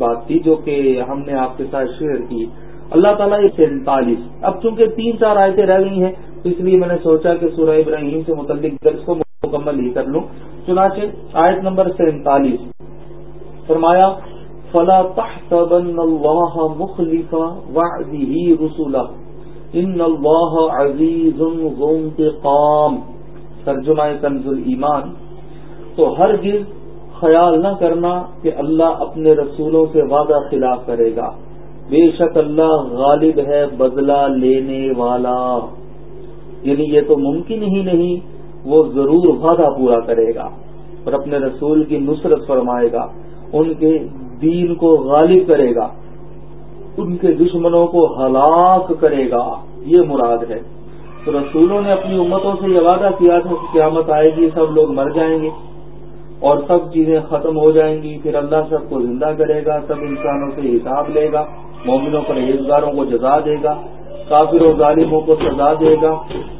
S1: بات تھی جو کہ ہم نے آپ کے ساتھ شیئر کی۔ اللہ تعالیٰ یہ سینتالیس اب چونکہ تین چار آیتیں رہ گئی ہیں، تو اس لیے میں نے سوچا کہ سورہ ابراہیم سے متعلق درس کو مکمل ہی کر لوں۔ چنانچہ آیت نمبر سینتالیس۔ فرمایا، فلا تحسبن اللہ مخلف وعده رسولہ ان اللہ عزیز انتقام۔ ترجمہ کنز ایمان۔ تو ہر گرد خیال نہ کرنا کہ اللہ اپنے رسولوں سے وعدہ خلاف کرے گا۔ بے شک اللہ غالب ہے بدلہ لینے والا۔ یعنی یہ تو ممکن ہی نہیں، وہ ضرور وعدہ پورا کرے گا اور اپنے رسول کی نصرت فرمائے گا، ان کے دین کو غالب کرے گا، ان کے دشمنوں کو ہلاک کرے گا۔ یہ مراد ہے۔ تو رسولوں نے اپنی امتوں سے یہ وعدہ کیا تھا کہ قیامت آئے گی، سب لوگ مر جائیں گے۔ اور سب چیزیں ختم ہو جائیں گی، پھر اللہ سب کو زندہ کرے گا، سب انسانوں سے حساب لے گا، مومنوں پر کو جزا دے گا کافر و ظالموں کو سزا دے گا۔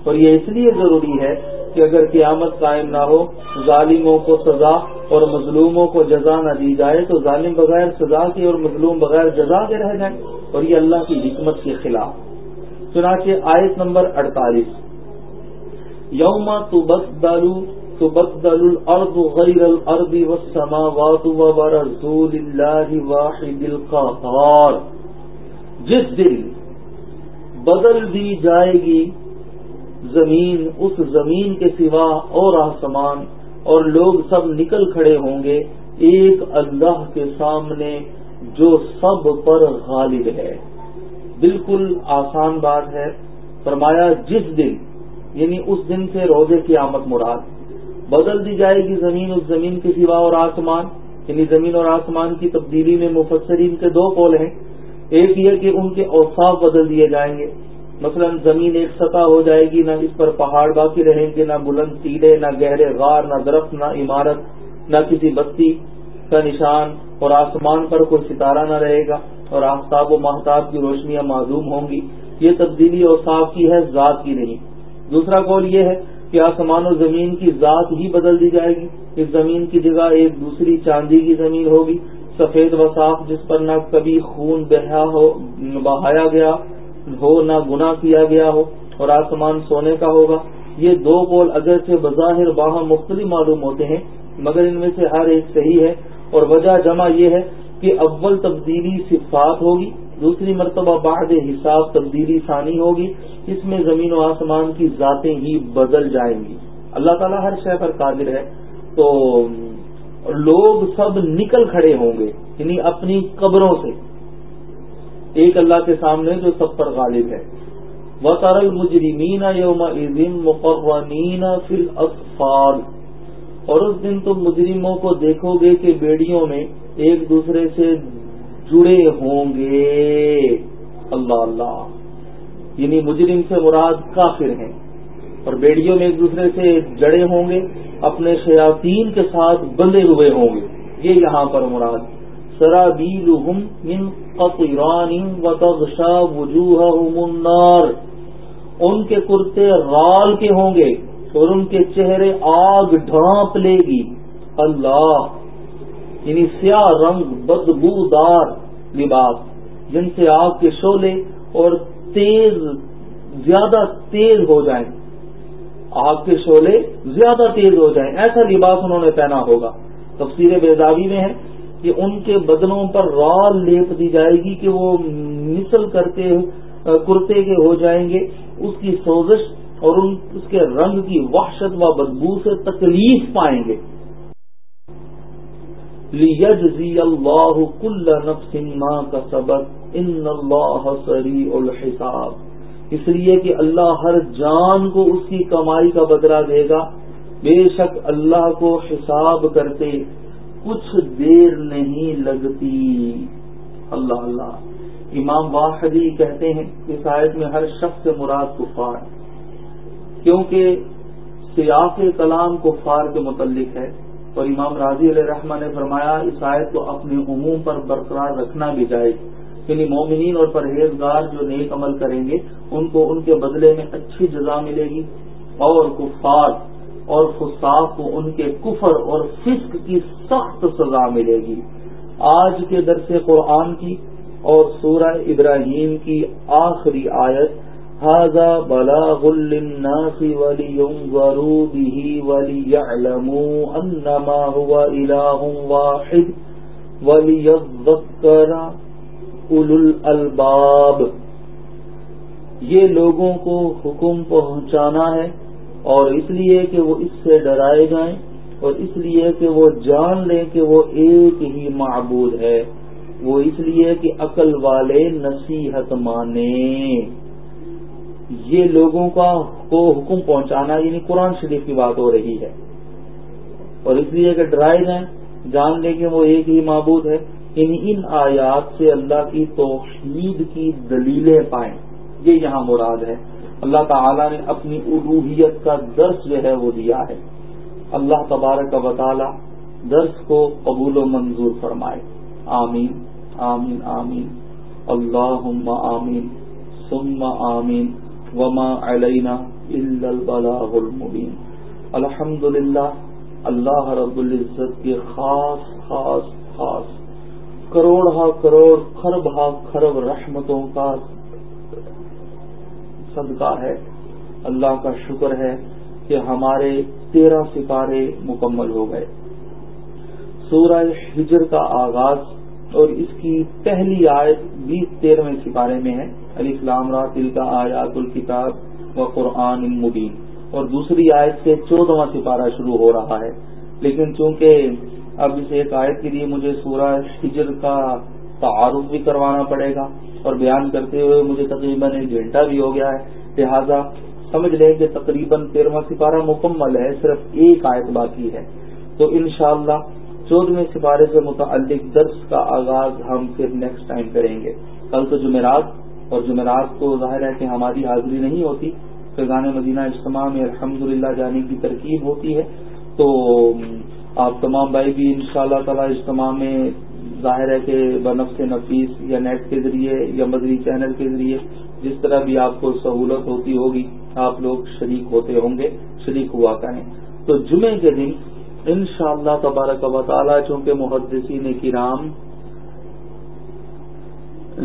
S1: اور یہ اس لیے ضروری ہے کہ اگر قیامت قائم نہ ہو، ظالموں کو سزا اور مظلوموں کو جزا نہ دی جائے، تو ظالم بغیر سزا کے اور مظلوم بغیر جزا کے رہ جائیں۔ اور یہ اللہ کی حکمت کے خلاف۔ چنانچہ آیت نمبر اڑتالیس۔ یوما تو بس تبدل الارض غیر الارض والسماوات وبرزوا لله واحد القهار جس دن بدل دی جائے گی زمین، اس زمین کے سوا اور آسمان، اور لوگ سب نکل کھڑے ہوں گے ایک اللہ کے سامنے جو سب پر غالب ہے۔ بالکل آسان بات ہے۔ فرمایا جس دن یعنی اس دن سے روزے کی آمد مراد۔ بدل دی جائے گی زمین اس زمین کے سوا اور آسمان یعنی زمین اور آسمان کی تبدیلی میں مفسرین کے دو قول ہیں۔ ایک یہ کہ ان کے اوساف بدل دیے جائیں گے۔ مثلا زمین ایک سطح ہو جائے گی، نہ اس پر پہاڑ باقی رہیں گے، نہ بلند ٹیلے، نہ گہرے غار، نہ درخت، نہ عمارت، نہ کسی بستی کا نشان، اور آسمان پر کوئی ستارہ نہ رہے گا۔ اور آفتاب و محتاب کی روشنیاں معلوم ہوں گی۔ یہ تبدیلی اوساف کی ہے، ذات کی نہیں۔ دوسرا قول یہ ہے کہ آسمان و زمین کی ذات ہی بدل دی جائے گی، اس زمین کی جگہ ایک دوسری چاندی کی زمین ہوگی۔ سفید و صاف، جس پر نہ کبھی خون بہا ہو، بہایا گیا ہو، نہ گنا کیا گیا ہو، اور آسمان سونے کا ہوگا۔ یہ دو قول اگر سے بظاہر باہم مختلف معلوم ہوتے ہیں، مگر ان میں سے ہر ایک صحیح ہے۔ اور وجہ جمع یہ ہے کہ اول تبدیلی صفات ہوگی، دوسری مرتبہ بعد حساب تبدیلی ثانی ہوگی۔ اس میں زمین و آسمان کی ذاتیں ہی بدل جائیں گی۔ اللہ تعالیٰ ہر شے پر قادر ہے۔ تو لوگ سب نکل کھڑے ہوں گے یعنی اپنی قبروں سے۔ ایک اللہ کے سامنے جو سب پر غالب ہے۔ وہ ترل مجرمین یوم عظم مقرنین فل اقفال اور اس دن تم مجرموں کو دیکھو گے کہ بیڑیوں میں ایک دوسرے سے جڑے ہوں گے۔ اللہ اللہ۔ یعنی مجرم سے مراد کافر ہیں۔ اور بیڑیوں میں ایک دوسرے سے جڑے ہوں گے، اپنے شیاطین کے ساتھ بندے ہوئے ہوں گے۔ یہ یہاں پر مراد۔ سرابیلہم من قطران وتغشا وجوہہم النار۔ ان کے کرتے رال کے ہوں گے اور ان کے چہرے آگ ڈھانپ لے گی۔ اللہ۔ یعنی سیاہ رنگ بدبودار لباس جن سے آگ کے شولے اور تیز، زیادہ تیز ہو جائیں۔ آگ کے شولے زیادہ تیز ہو جائیں۔ ایسا لباس انہوں نے پہنا ہوگا۔ تفسیر بیداوی میں ہے کہ ان کے بدنوں پر رال لیپ دی جائے گی کہ وہ نسل کرتے کرتے کے ہو جائیں گے۔ اس کی سوزش اور ان، اس کے رنگ کی وحشت و بدبو سے تکلیف پائیں گے۔ اللہ کل نفس ما کا سبق ان اللہ سری الحساب اس لیے کہ اللہ ہر جان کو اس کی کمائی کا بدلہ دے گا۔ بے شک اللہ کو حساب کرتے کچھ دیر نہیں لگتی۔ اللہ اللہ۔ امام واحدی کہتے ہیں اس آیت میں ہر شخص سے مراد کفار کیونکہ سیاق کلام کفار کے متعلق ہے۔ اور امام راضی علیہ رحمٰ نے فرمایا اس آیت کو اپنے عموم پر برقرار رکھنا بھی جائے یعنی مومنین اور پرہیزگار جو نیک عمل کریں گے، ان کو ان کے بدلے میں اچھی جزا ملے گی۔ اور کفار اور فساق کو ان کے کفر اور فسق کی سخت سزا ملے گی۔ آج کے درس قرآن کی اور سورہ ابراہیم کی آخری آیت هذا بلاغ للناس ولينذروا به وليعلموا أنما هو إله واحد وليذكر أولو الألباب یہ لوگوں کو حکم پہنچانا ہے اور اس لیے کہ وہ اس سے ڈرائے جائیں اور اس لیے کہ وہ جان لیں کہ وہ ایک ہی معبود ہے۔ وہ اس لیے کہ عقل والے نصیحت مانے۔ یہ لوگوں کا کو حکم پہنچانا یعنی قرآن شریف کی بات ہو رہی ہے۔ اور اس لیے کہ ڈرائے جائیں، جان لیں کہ وہ ایک ہی معبود ہے۔ ان ان آیات سے اللہ کی توحید کی دلیلیں پائیں۔ یہ یہاں مراد ہے۔ اللہ تعالی نے اپنی الوحیت کا درس جو ہے وہ دیا ہے۔ اللہ تبارک کا بطالہ درس کو قبول و منظور فرمائے۔ آمین آمین آمین۔ اللہ آمین، ثم آمین۔ وما علینا الا البلاغ المبین۔ الحمد للہ اللہ رب العزت کے خاص خاص خاص کروڑ ہا کروڑ، خرب ہا خرب رحمتوں کا صدقہ ہے۔ اللہ کا شکر ہے کہ ہمارے تیرہ ستارے مکمل ہو گئے۔ سورہ ہجر کا آغاز اور اس کی پہلی آیت بیس تیرہویں سپارے میں ہے۔ علی اسلام را تل کا آیات الکتاب و قرآن مبین۔ اور دوسری آیت سے چودواں سپارہ شروع ہو رہا ہے۔ لیکن چونکہ اب اس ایک آیت کے لیے مجھے سورہ ہجر کا تعارف بھی کروانا پڑے گا اور بیان کرتے ہوئے مجھے تقریباً ایک گھنٹہ بھی ہو گیا ہے۔ لہٰذا سمجھ لیں کہ تقریباً تیرواں سپارہ مکمل ہے، صرف ایک آیت باقی ہے۔ تو انشاءاللہ چودہویں سپارے سے متعلق درس کا آغاز ہم پھر نیکسٹ ٹائم کریں گے۔ کل تو جمعرات اور جمعرات کو ظاہر ہے کہ ہماری حاضری نہیں ہوتی فیضان مدینہ اجتماع میں الحمد جانے کی ترکیب ہوتی ہے۔ تو آپ تمام بھائی بھی ان شاء اللہ تعالی اجتماع میں ظاہر ہے کہ بنف سے نفیس یا نیٹ کے ذریعے یا مدری چینل کے ذریعے جس طرح بھی آپ کو سہولت ہوتی ہوگی، آپ لوگ شریک ہوتے ہوں گے، شریک ہوا کریں۔ تو جمعے کے دن ان شاء اللہ تبارک و تعالیٰ، چونکہ محدثین کرام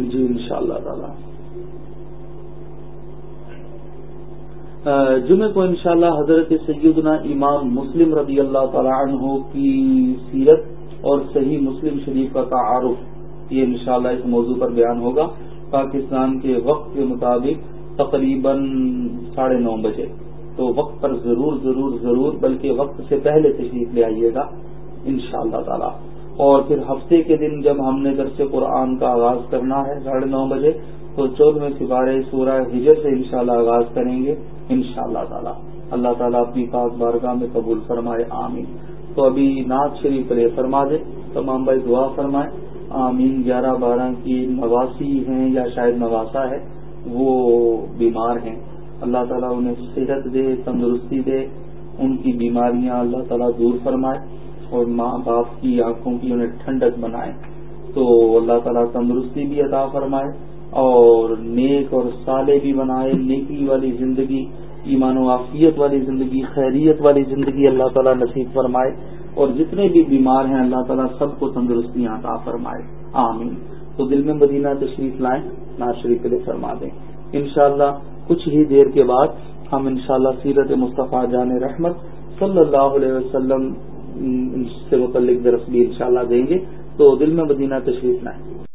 S1: جی ان شاء اللہ تعالی۔ جمعے کو انشاءاللہ حضرت سیدنا امام مسلم رضی اللہ تعالیٰ عنہ کی سیرت اور صحیح مسلم شریف کا تعارف، یہ انشاءاللہ اس موضوع پر بیان ہوگا۔ پاکستان کے وقت کے مطابق تقریباً ساڑھے نو بجے۔ تو وقت پر ضرور ضرور ضرور، بلکہ وقت سے پہلے تشریف لے آئیے گا ان شاء اللہ تعالی۔ اور پھر ہفتے کے دن جب ہم نے درس قرآن کا آغاز کرنا ہے ساڑھے نو بجے تو چودہ سپارے سورہ ہجر سے انشاءاللہ آغاز کریں گے ان شاء اللہ تعالیٰ۔ اللہ تعالیٰ اپنی پاک بارگاہ میں قبول فرمائے، آمین۔ تو ابھی نعت شریف لے فرما دے، تمام بھائی دعا فرمائے۔ آمین۔ گیارہ بارہ کی نواسی ہیں یا شاید نواسا ہے، وہ بیمار ہیں۔ اللہ تعالیٰ انہیں صحت دے، تندرستی دے، ان کی بیماریاں اللہ تعالیٰ دور فرمائے اور ماں باپ کی آنکھوں کی انہیں ٹھنڈک بنائے۔ تو اللہ تعالیٰ تندرستی بھی عطا فرمائے اور نیک اور سالے بھی بنائے، نیکی والی زندگی، ایمان و عافیت والی زندگی، خیریت والی زندگی اللہ تعالیٰ نصیب فرمائے۔ اور جتنے بھی بیمار ہیں اللہ تعالیٰ سب کو تندرستی عطا فرمائے۔ آمین۔ تو دل میں مدینہ تشریف لائیں، ناز شریف لے فرما دیں۔ انشاءاللہ کچھ ہی دیر کے بعد ہم انشاءاللہ سیرت مصطفیٰ جان رحمت صلی اللہ علیہ وسلم سے متعلق درس بھی انشاءاللہ دیں گے۔ تو دل میں مدینہ تشریف لائیں۔